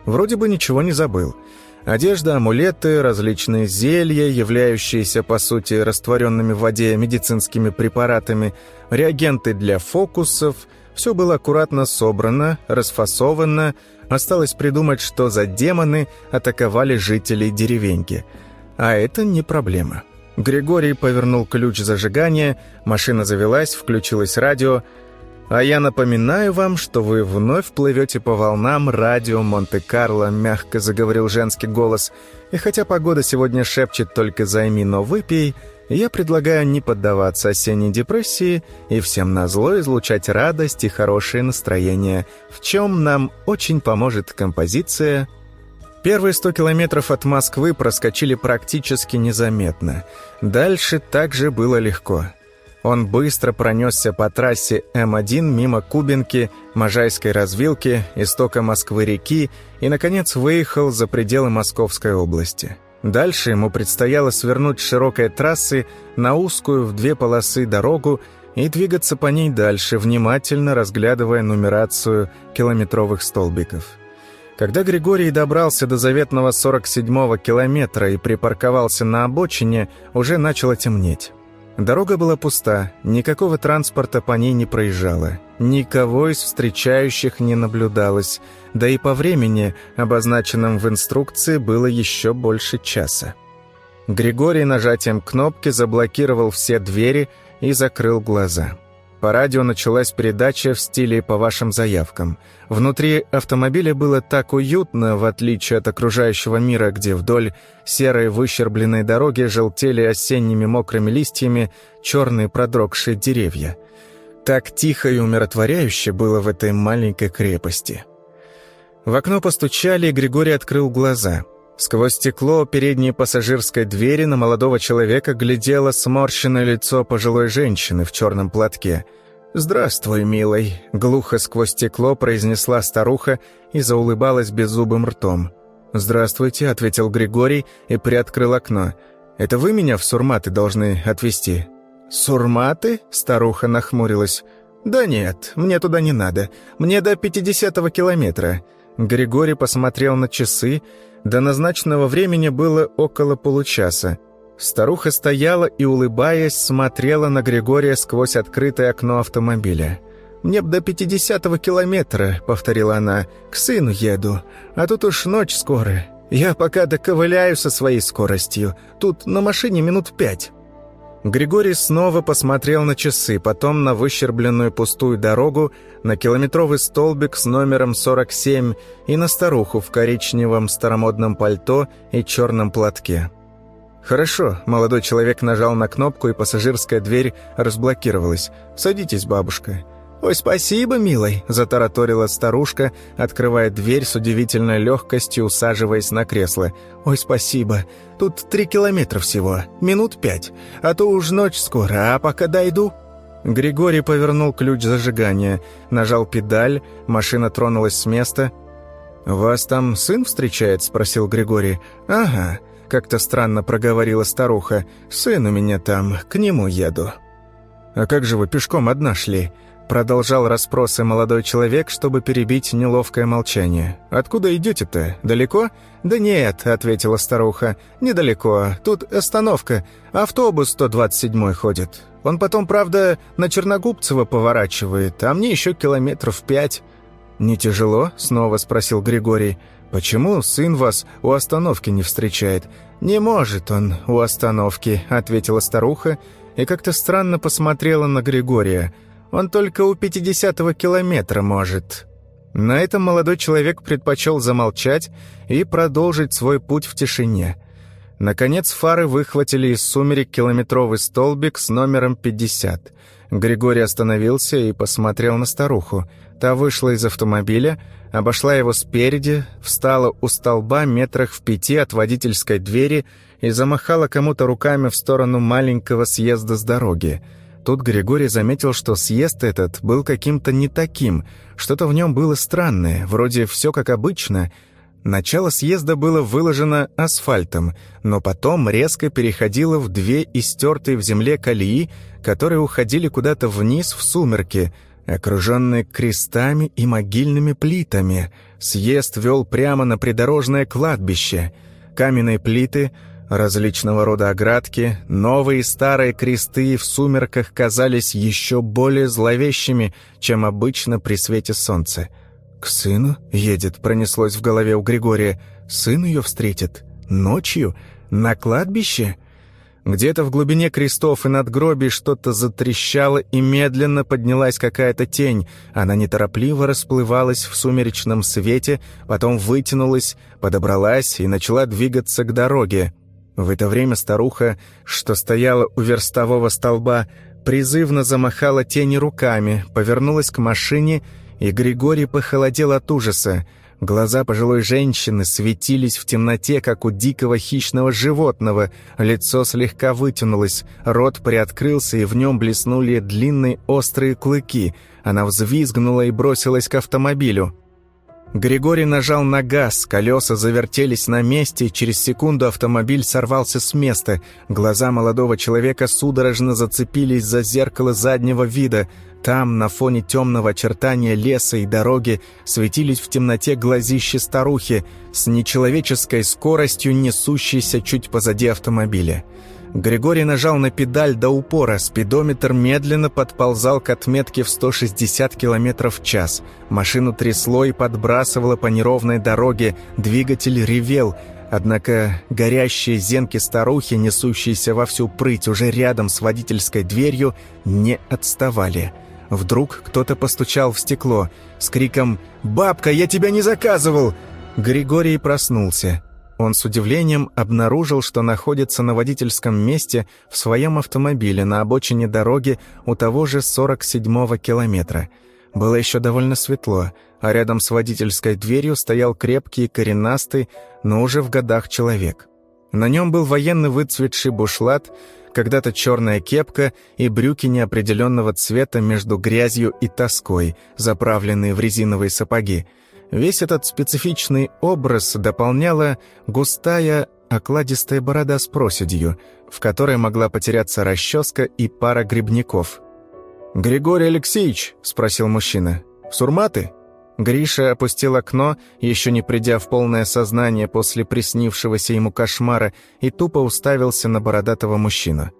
Вроде бы ничего не забыл – Одежда, амулеты, различные зелья, являющиеся, по сути, растворенными в воде медицинскими препаратами, реагенты для фокусов – все было аккуратно собрано, расфасовано, осталось придумать, что за демоны атаковали жителей деревеньки. А это не проблема. Григорий повернул ключ зажигания, машина завелась, включилось радио – а я напоминаю вам, что вы вновь плывете по волнам радио Монте-Карло, мягко заговорил женский голос. И хотя погода сегодня шепчет только «займи, но выпей», я предлагаю не поддаваться осенней депрессии и всем назло излучать радость и хорошее настроение, в чем нам очень поможет композиция Первые сто километров от Москвы проскочили практически незаметно. Дальше также было легко. Он быстро пронесся по трассе М1 мимо Кубинки, Можайской развилки, истока Москвы-реки и, наконец, выехал за пределы Московской области. Дальше ему предстояло свернуть с широкой трассы на узкую в две полосы дорогу и двигаться по ней дальше, внимательно разглядывая нумерацию километровых столбиков. Когда Григорий добрался до заветного 47-го километра и припарковался на обочине, уже начало темнеть. Дорога была пуста, никакого транспорта по ней не проезжало, никого из встречающих не наблюдалось, да и по времени, обозначенном в инструкции, было еще больше часа. Григорий нажатием кнопки заблокировал все двери и закрыл глаза. По радио началась передача в стиле «По вашим заявкам». Внутри автомобиля было так уютно, в отличие от окружающего мира, где вдоль серой выщербленной дороги желтели осенними мокрыми листьями черные продрогшие деревья. Так тихо и умиротворяюще было в этой маленькой крепости. В окно постучали, и Григорий открыл глаза. Сквозь стекло передней пассажирской двери на молодого человека глядело сморщенное лицо пожилой женщины в черном платке. «Здравствуй, милый», — глухо сквозь стекло произнесла старуха и заулыбалась беззубым ртом. «Здравствуйте», — ответил Григорий и приоткрыл окно. «Это вы меня в Сурматы должны отвезти?» «Сурматы?» — старуха нахмурилась. «Да нет, мне туда не надо. Мне до пятидесятого километра». Григорий посмотрел на часы, до назначенного времени было около получаса. Старуха стояла и, улыбаясь, смотрела на Григория сквозь открытое окно автомобиля. «Мне б до пятидесятого километра», — повторила она, — «к сыну еду. А тут уж ночь скоро. Я пока доковыляю со своей скоростью. Тут на машине минут пять». Григорий снова посмотрел на часы, потом на выщербленную пустую дорогу, на километровый столбик с номером 47 и на старуху в коричневом старомодном пальто и черном платке. «Хорошо», — молодой человек нажал на кнопку, и пассажирская дверь разблокировалась. «Садитесь, бабушка». «Ой, спасибо, милый», — затараторила старушка, открывая дверь с удивительной легкостью, усаживаясь на кресло. «Ой, спасибо. Тут три километра всего. Минут пять. А то уж ночь скоро, а пока дойду...» Григорий повернул ключ зажигания, нажал педаль, машина тронулась с места. «Вас там сын встречает?» – спросил Григорий. «Ага», – как-то странно проговорила старуха. «Сын у меня там, к нему еду». «А как же вы пешком одна шли?» Продолжал расспросы молодой человек, чтобы перебить неловкое молчание. «Откуда идете-то? Далеко?» «Да нет», — ответила старуха. «Недалеко. Тут остановка. Автобус 127 ходит. Он потом, правда, на Черногубцево поворачивает, а мне еще километров пять». «Не тяжело?» — снова спросил Григорий. «Почему сын вас у остановки не встречает?» «Не может он у остановки», — ответила старуха и как-то странно посмотрела на Григория. «Он только у пятидесятого километра может». На этом молодой человек предпочел замолчать и продолжить свой путь в тишине. Наконец фары выхватили из сумерек километровый столбик с номером 50. Григорий остановился и посмотрел на старуху. Та вышла из автомобиля, обошла его спереди, встала у столба метрах в пяти от водительской двери и замахала кому-то руками в сторону маленького съезда с дороги. Тут Григорий заметил, что съезд этот был каким-то не таким, что-то в нем было странное, вроде все как обычно — Начало съезда было выложено асфальтом, но потом резко переходило в две истертые в земле колеи, которые уходили куда-то вниз в сумерки, окруженные крестами и могильными плитами. Съезд вел прямо на придорожное кладбище. Каменные плиты, различного рода оградки, новые и старые кресты в сумерках казались еще более зловещими, чем обычно при свете солнца. «К сыну едет», — пронеслось в голове у Григория. «Сын ее встретит? Ночью? На кладбище?» Где-то в глубине крестов и надгробий что-то затрещало, и медленно поднялась какая-то тень. Она неторопливо расплывалась в сумеречном свете, потом вытянулась, подобралась и начала двигаться к дороге. В это время старуха, что стояла у верстового столба, призывно замахала тени руками, повернулась к машине и Григорий похолодел от ужаса. Глаза пожилой женщины светились в темноте, как у дикого хищного животного. Лицо слегка вытянулось, рот приоткрылся, и в нем блеснули длинные острые клыки. Она взвизгнула и бросилась к автомобилю. Григорий нажал на газ, колеса завертелись на месте, и через секунду автомобиль сорвался с места. Глаза молодого человека судорожно зацепились за зеркало заднего вида. Там, на фоне темного очертания леса и дороги, светились в темноте глазищи старухи с нечеловеческой скоростью, несущейся чуть позади автомобиля. Григорий нажал на педаль до упора, спидометр медленно подползал к отметке в 160 км в час. Машину трясло и подбрасывало по неровной дороге, двигатель ревел, однако горящие зенки старухи, несущиеся во всю прыть уже рядом с водительской дверью, не отставали. Вдруг кто-то постучал в стекло с криком «Бабка, я тебя не заказывал!» Григорий проснулся. Он с удивлением обнаружил, что находится на водительском месте в своем автомобиле на обочине дороги у того же 47-го километра. Было еще довольно светло, а рядом с водительской дверью стоял крепкий, коренастый, но уже в годах человек. На нем был военный выцветший бушлат, когда-то черная кепка и брюки неопределенного цвета между грязью и тоской, заправленные в резиновые сапоги. Весь этот специфичный образ дополняла густая окладистая борода с проседью, в которой могла потеряться расческа и пара грибников. «Григорий Алексеевич?» — спросил мужчина. «В Сурматы?» Гриша опустил окно, еще не придя в полное сознание после приснившегося ему кошмара, и тупо уставился на бородатого мужчину.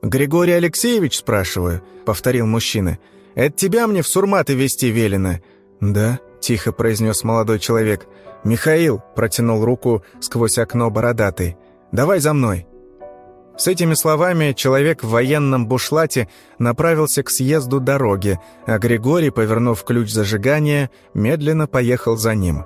«Григорий Алексеевич, спрашиваю?» — повторил мужчина. «Это тебя мне в Сурматы вести велено?» «Да», — тихо произнес молодой человек. «Михаил», — протянул руку сквозь окно бородатый. «Давай за мной». С этими словами человек в военном бушлате направился к съезду дороги, а Григорий, повернув ключ зажигания, медленно поехал за ним.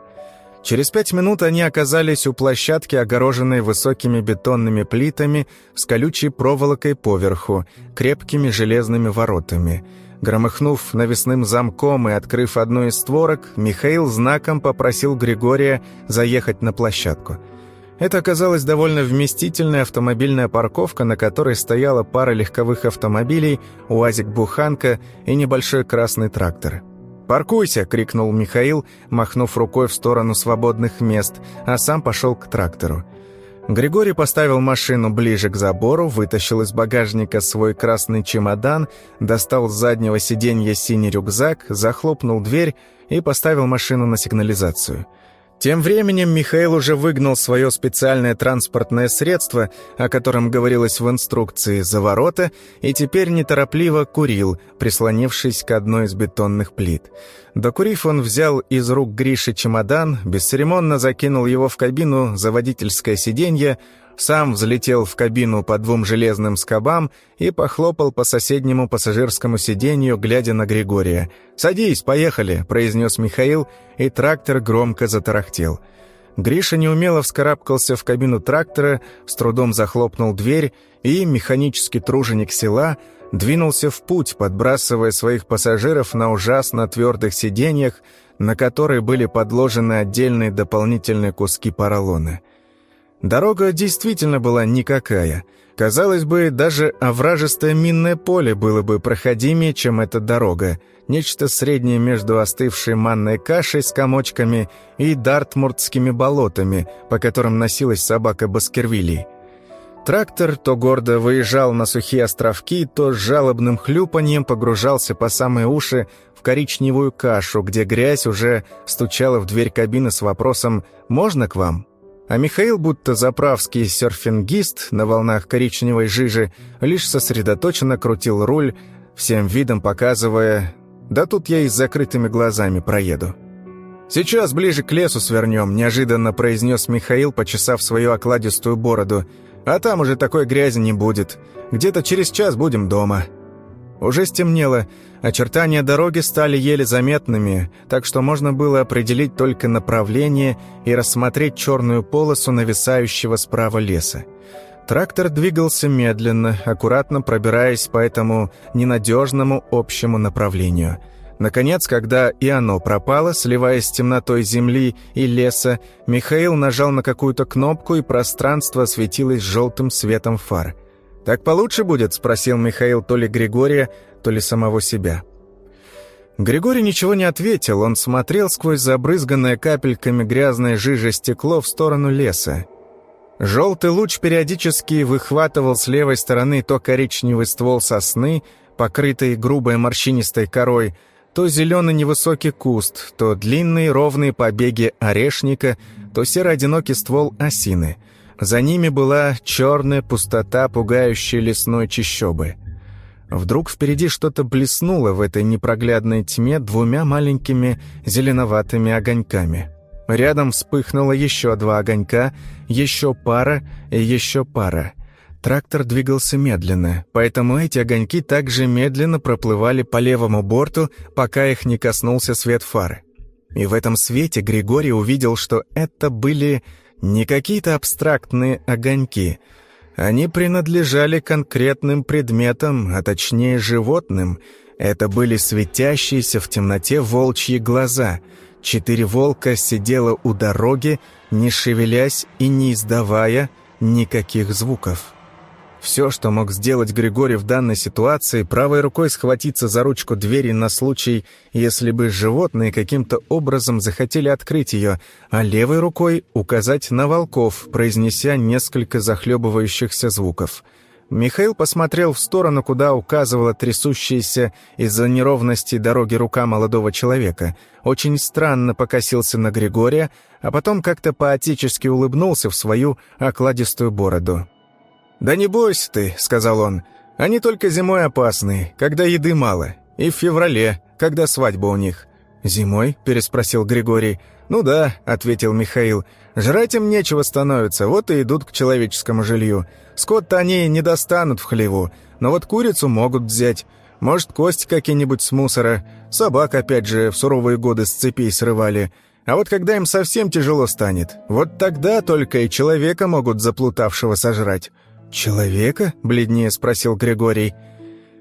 Через пять минут они оказались у площадки, огороженной высокими бетонными плитами с колючей проволокой поверху, крепкими железными воротами. Громыхнув навесным замком и открыв одну из створок, Михаил знаком попросил Григория заехать на площадку – Это оказалась довольно вместительная автомобильная парковка, на которой стояла пара легковых автомобилей, УАЗик-буханка и небольшой красный трактор. «Паркуйся!» — крикнул Михаил, махнув рукой в сторону свободных мест, а сам пошел к трактору. Григорий поставил машину ближе к забору, вытащил из багажника свой красный чемодан, достал с заднего сиденья синий рюкзак, захлопнул дверь и поставил машину на сигнализацию — тем временем Михаил уже выгнал свое специальное транспортное средство, о котором говорилось в инструкции, за ворота, и теперь неторопливо курил, прислонившись к одной из бетонных плит. Докурив, он взял из рук Гриши чемодан, бесцеремонно закинул его в кабину за водительское сиденье, сам взлетел в кабину по двум железным скобам и похлопал по соседнему пассажирскому сиденью, глядя на Григория. «Садись, поехали», — произнес Михаил, и трактор громко затарахтел. Гриша неумело вскарабкался в кабину трактора, с трудом захлопнул дверь, и механический труженик села двинулся в путь, подбрасывая своих пассажиров на ужасно твердых сиденьях, на которые были подложены отдельные дополнительные куски поролона. Дорога действительно была никакая. Казалось бы, даже овражистое минное поле было бы проходимее, чем эта дорога. Нечто среднее между остывшей манной кашей с комочками и дартмуртскими болотами, по которым носилась собака Баскервилей. Трактор то гордо выезжал на сухие островки, то с жалобным хлюпаньем погружался по самые уши в коричневую кашу, где грязь уже стучала в дверь кабины с вопросом «Можно к вам?». А Михаил, будто заправский серфингист на волнах коричневой жижи, лишь сосредоточенно крутил руль, всем видом показывая «Да тут я и с закрытыми глазами проеду». «Сейчас ближе к лесу свернем», — неожиданно произнес Михаил, почесав свою окладистую бороду. «А там уже такой грязи не будет. Где-то через час будем дома». Уже стемнело, очертания дороги стали еле заметными, так что можно было определить только направление и рассмотреть черную полосу нависающего справа леса. Трактор двигался медленно, аккуратно пробираясь по этому ненадежному общему направлению. Наконец, когда и оно пропало, сливаясь с темнотой земли и леса, Михаил нажал на какую-то кнопку, и пространство осветилось желтым светом фар – «Так получше будет?» — спросил Михаил то ли Григория, то ли самого себя. Григорий ничего не ответил, он смотрел сквозь забрызганное капельками грязное жижа стекло в сторону леса. Желтый луч периодически выхватывал с левой стороны то коричневый ствол сосны, покрытый грубой морщинистой корой, то зеленый невысокий куст, то длинные ровные побеги орешника, то серо-одинокий ствол осины — за ними была черная пустота пугающей лесной чащобы. Вдруг впереди что-то блеснуло в этой непроглядной тьме двумя маленькими зеленоватыми огоньками. Рядом вспыхнуло еще два огонька, еще пара и еще пара. Трактор двигался медленно, поэтому эти огоньки также медленно проплывали по левому борту, пока их не коснулся свет фары. И в этом свете Григорий увидел, что это были не какие-то абстрактные огоньки. Они принадлежали конкретным предметам, а точнее животным. Это были светящиеся в темноте волчьи глаза. Четыре волка сидело у дороги, не шевелясь и не издавая никаких звуков. Все, что мог сделать Григорий в данной ситуации, правой рукой схватиться за ручку двери на случай, если бы животные каким-то образом захотели открыть ее, а левой рукой указать на волков, произнеся несколько захлебывающихся звуков. Михаил посмотрел в сторону, куда указывала трясущаяся из-за неровности дороги рука молодого человека. Очень странно покосился на Григория, а потом как-то поотечески улыбнулся в свою окладистую бороду. «Да не бойся ты», — сказал он. «Они только зимой опасны, когда еды мало, и в феврале, когда свадьба у них». «Зимой?» — переспросил Григорий. «Ну да», — ответил Михаил. «Жрать им нечего становится, вот и идут к человеческому жилью. Скот-то они не достанут в хлеву, но вот курицу могут взять. Может, кости какие-нибудь с мусора. Собак, опять же, в суровые годы с цепей срывали. А вот когда им совсем тяжело станет, вот тогда только и человека могут заплутавшего сожрать». «Человека?» — бледнее спросил Григорий.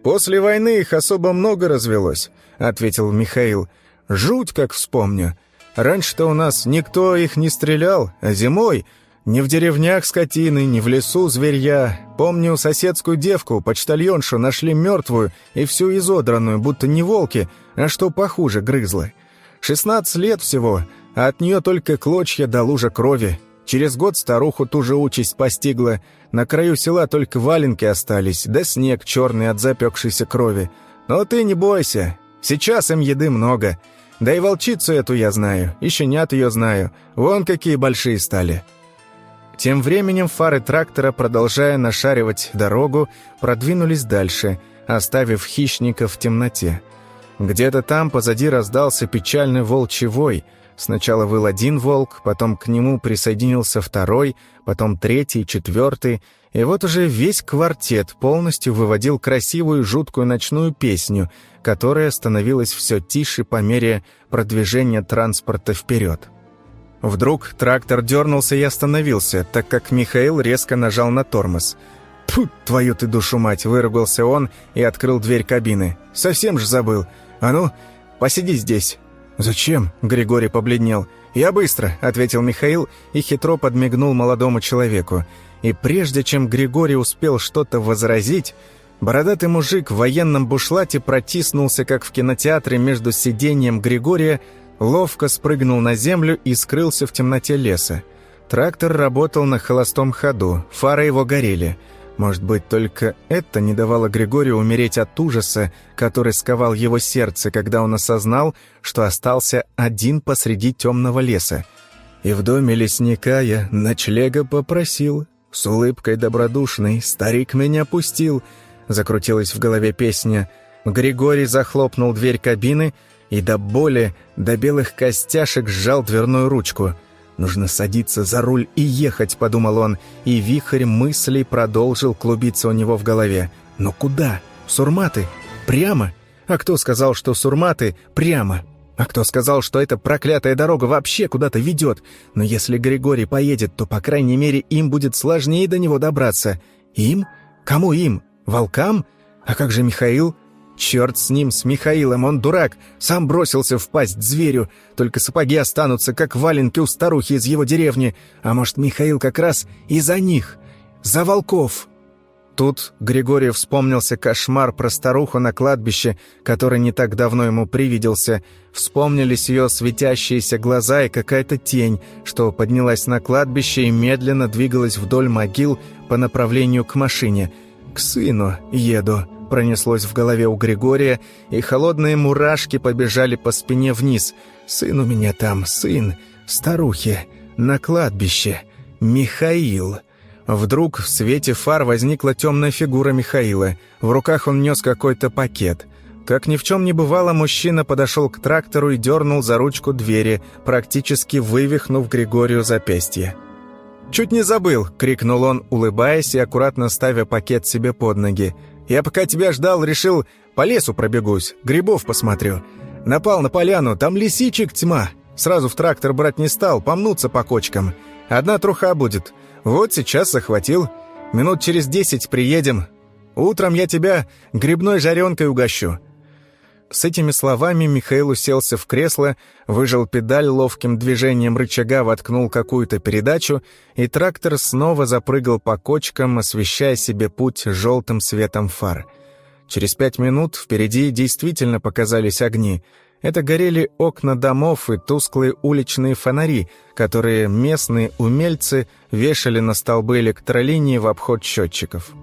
«После войны их особо много развелось», — ответил Михаил. «Жуть, как вспомню. Раньше-то у нас никто их не стрелял, а зимой Ни в деревнях скотины, ни в лесу зверья. Помню, соседскую девку, почтальоншу, нашли мертвую и всю изодранную, будто не волки, а что похуже, грызла. Шестнадцать лет всего, а от нее только клочья до лужа крови. Через год старуху ту же участь постигла. На краю села только валенки остались, да снег черный от запекшейся крови. Но ты не бойся, сейчас им еды много. Да и волчицу эту я знаю, и щенят ее знаю. Вон какие большие стали». Тем временем фары трактора, продолжая нашаривать дорогу, продвинулись дальше, оставив хищника в темноте. Где-то там позади раздался печальный волчий вой. Сначала выл один волк, потом к нему присоединился второй, потом третий, четвертый, и вот уже весь квартет полностью выводил красивую жуткую ночную песню, которая становилась все тише по мере продвижения транспорта вперед. Вдруг трактор дернулся и остановился, так как Михаил резко нажал на тормоз. «Тьфу, твою ты душу мать!» – выругался он и открыл дверь кабины. «Совсем же забыл. А ну, посиди здесь». «Зачем?» – Григорий побледнел. «Я быстро», – ответил Михаил и хитро подмигнул молодому человеку. И прежде чем Григорий успел что-то возразить, бородатый мужик в военном бушлате протиснулся, как в кинотеатре между сиденьем Григория ловко спрыгнул на землю и скрылся в темноте леса. Трактор работал на холостом ходу, фары его горели. Может быть, только это не давало Григорию умереть от ужаса, который сковал его сердце, когда он осознал, что остался один посреди темного леса. И в доме лесника я ночлега попросил. С улыбкой добродушной старик меня пустил. Закрутилась в голове песня. Григорий захлопнул дверь кабины — и до боли, до белых костяшек сжал дверную ручку. «Нужно садиться за руль и ехать», — подумал он, и вихрь мыслей продолжил клубиться у него в голове. «Но куда? Сурматы? Прямо? А кто сказал, что Сурматы прямо?» А кто сказал, что эта проклятая дорога вообще куда-то ведет? Но если Григорий поедет, то, по крайней мере, им будет сложнее до него добраться. Им? Кому им? Волкам? А как же Михаил? Черт с ним, с Михаилом, он дурак, сам бросился в пасть зверю, только сапоги останутся, как валенки у старухи из его деревни, а может, Михаил как раз из-за них, за волков». Тут Григорий вспомнился кошмар про старуху на кладбище, который не так давно ему привиделся. Вспомнились ее светящиеся глаза и какая-то тень, что поднялась на кладбище и медленно двигалась вдоль могил по направлению к машине. «К сыну еду», Пронеслось в голове у Григория, и холодные мурашки побежали по спине вниз. «Сын у меня там, сын, старухи, на кладбище, Михаил». Вдруг в свете фар возникла темная фигура Михаила. В руках он нес какой-то пакет. Как ни в чем не бывало, мужчина подошел к трактору и дернул за ручку двери, практически вывихнув Григорию запястье. «Чуть не забыл!» — крикнул он, улыбаясь и аккуратно ставя пакет себе под ноги. Я пока тебя ждал, решил, по лесу пробегусь, грибов посмотрю. Напал на поляну, там лисичек тьма. Сразу в трактор брать не стал, помнуться по кочкам. Одна труха будет. Вот сейчас захватил. Минут через десять приедем. Утром я тебя грибной жаренкой угощу. С этими словами Михаил уселся в кресло, выжал педаль ловким движением рычага, воткнул какую-то передачу, и трактор снова запрыгал по кочкам, освещая себе путь желтым светом фар. Через пять минут впереди действительно показались огни. Это горели окна домов и тусклые уличные фонари, которые местные умельцы вешали на столбы электролинии в обход счетчиков.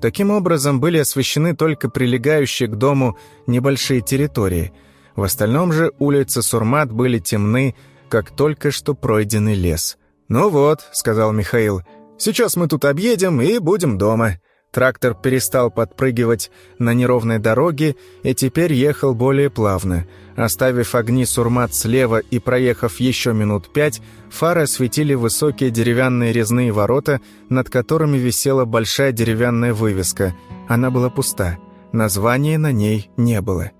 Таким образом, были освещены только прилегающие к дому небольшие территории. В остальном же улицы Сурмат были темны, как только что пройденный лес. «Ну вот», — сказал Михаил, — «сейчас мы тут объедем и будем дома». Трактор перестал подпрыгивать на неровной дороге и теперь ехал более плавно. Оставив огни Сурмат слева и проехав еще минут пять, фары осветили высокие деревянные резные ворота, над которыми висела большая деревянная вывеска. Она была пуста. Названия на ней не было.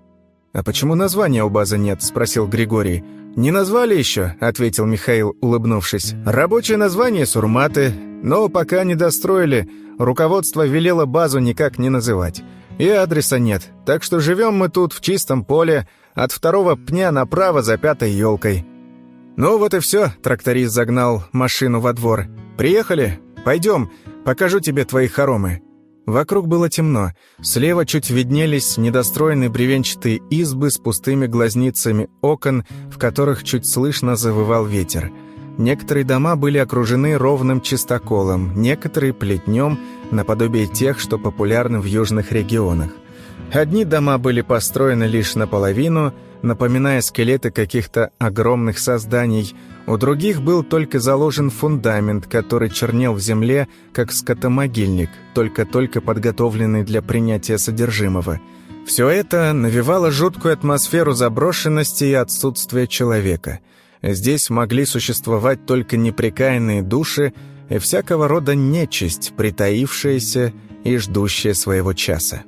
«А почему названия у базы нет?» – спросил Григорий. «Не назвали еще», – ответил Михаил, улыбнувшись. «Рабочее название Сурматы, но пока не достроили. Руководство велело базу никак не называть. И адреса нет, так что живем мы тут в чистом поле, от второго пня направо за пятой елкой». «Ну вот и все», — тракторист загнал машину во двор. «Приехали? Пойдем, покажу тебе твои хоромы». Вокруг было темно. Слева чуть виднелись недостроенные бревенчатые избы с пустыми глазницами окон, в которых чуть слышно завывал ветер. Некоторые дома были окружены ровным чистоколом, некоторые плетнем, наподобие тех, что популярны в южных регионах. Одни дома были построены лишь наполовину, напоминая скелеты каких-то огромных созданий, у других был только заложен фундамент, который чернел в земле, как скотомогильник, только-только подготовленный для принятия содержимого. Все это навевало жуткую атмосферу заброшенности и отсутствия человека. Здесь могли существовать только непрекаянные души и всякого рода нечисть, притаившаяся и ждущая своего часа.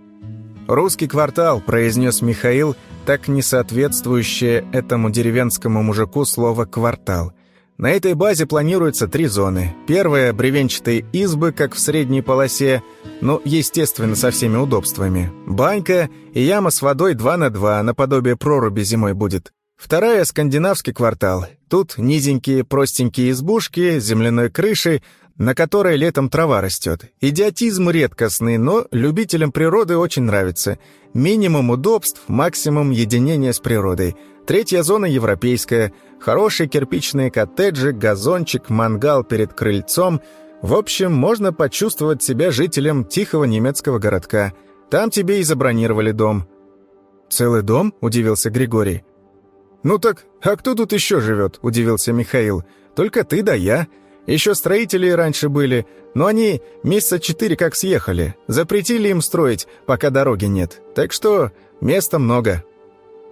«Русский квартал», — произнес Михаил, так не соответствующее этому деревенскому мужику слово «квартал». На этой базе планируется три зоны. Первая – бревенчатые избы, как в средней полосе, ну, естественно, со всеми удобствами. Банька и яма с водой 2 на 2, наподобие проруби зимой будет. Вторая – скандинавский квартал. Тут низенькие простенькие избушки земляной крышей, на которой летом трава растет. Идиотизм редкостный, но любителям природы очень нравится. Минимум удобств, максимум единения с природой. Третья зона европейская. Хорошие кирпичные коттеджи, газончик, мангал перед крыльцом. В общем, можно почувствовать себя жителем тихого немецкого городка. Там тебе и забронировали дом. «Целый дом?» – удивился Григорий. «Ну так, а кто тут еще живет?» – удивился Михаил. «Только ты да я». Еще строители раньше были, но они месяца четыре как съехали. Запретили им строить, пока дороги нет. Так что места много».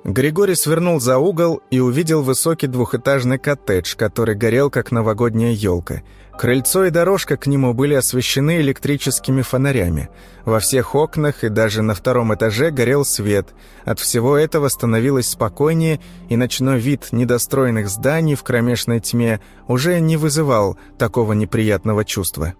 Григорий свернул за угол и увидел высокий двухэтажный коттедж, который горел, как новогодняя елка. Крыльцо и дорожка к нему были освещены электрическими фонарями. Во всех окнах и даже на втором этаже горел свет. От всего этого становилось спокойнее, и ночной вид недостроенных зданий в кромешной тьме уже не вызывал такого неприятного чувства.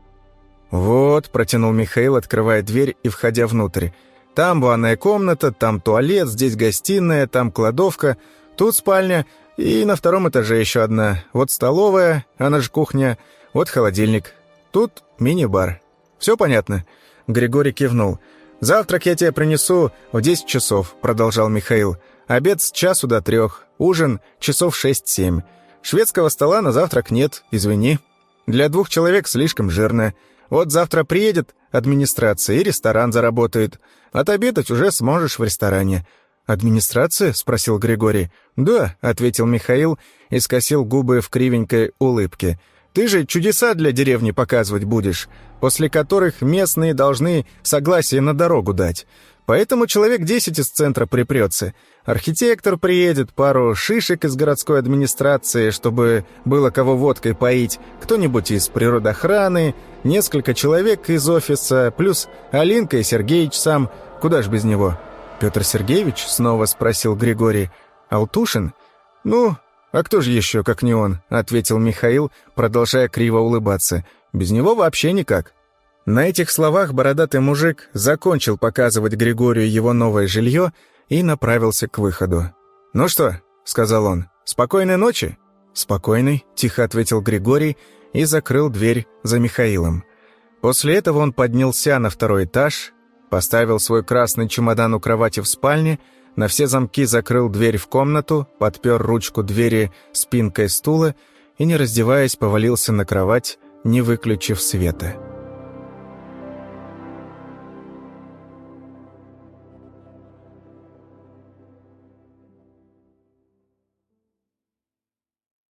«Вот», — протянул Михаил, открывая дверь и входя внутрь, — там ванная комната, там туалет, здесь гостиная, там кладовка, тут спальня и на втором этаже еще одна. Вот столовая, она же кухня, вот холодильник. Тут мини-бар. Все понятно?» Григорий кивнул. «Завтрак я тебе принесу в 10 часов», — продолжал Михаил. «Обед с часу до трех, ужин часов шесть-семь. Шведского стола на завтрак нет, извини. Для двух человек слишком жирно. Вот завтра приедет администрация и ресторан заработает. Отобедать уже сможешь в ресторане». «Администрация?» — спросил Григорий. «Да», — ответил Михаил и скосил губы в кривенькой улыбке. «Ты же чудеса для деревни показывать будешь, после которых местные должны согласие на дорогу дать. Поэтому человек десять из центра припрется. Архитектор приедет, пару шишек из городской администрации, чтобы было кого водкой поить, кто-нибудь из природоохраны, несколько человек из офиса, плюс Алинка и Сергеич сам. Куда ж без него? Петр Сергеевич снова спросил Григорий. Алтушин? Ну, а кто же еще, как не он? Ответил Михаил, продолжая криво улыбаться. Без него вообще никак. На этих словах бородатый мужик закончил показывать Григорию его новое жилье и направился к выходу. «Ну что?» — сказал он. «Спокойной ночи?» «Спокойной», — тихо ответил Григорий и закрыл дверь за Михаилом. После этого он поднялся на второй этаж, поставил свой красный чемодан у кровати в спальне, на все замки закрыл дверь в комнату, подпер ручку двери спинкой стула и, не раздеваясь, повалился на кровать, не выключив света.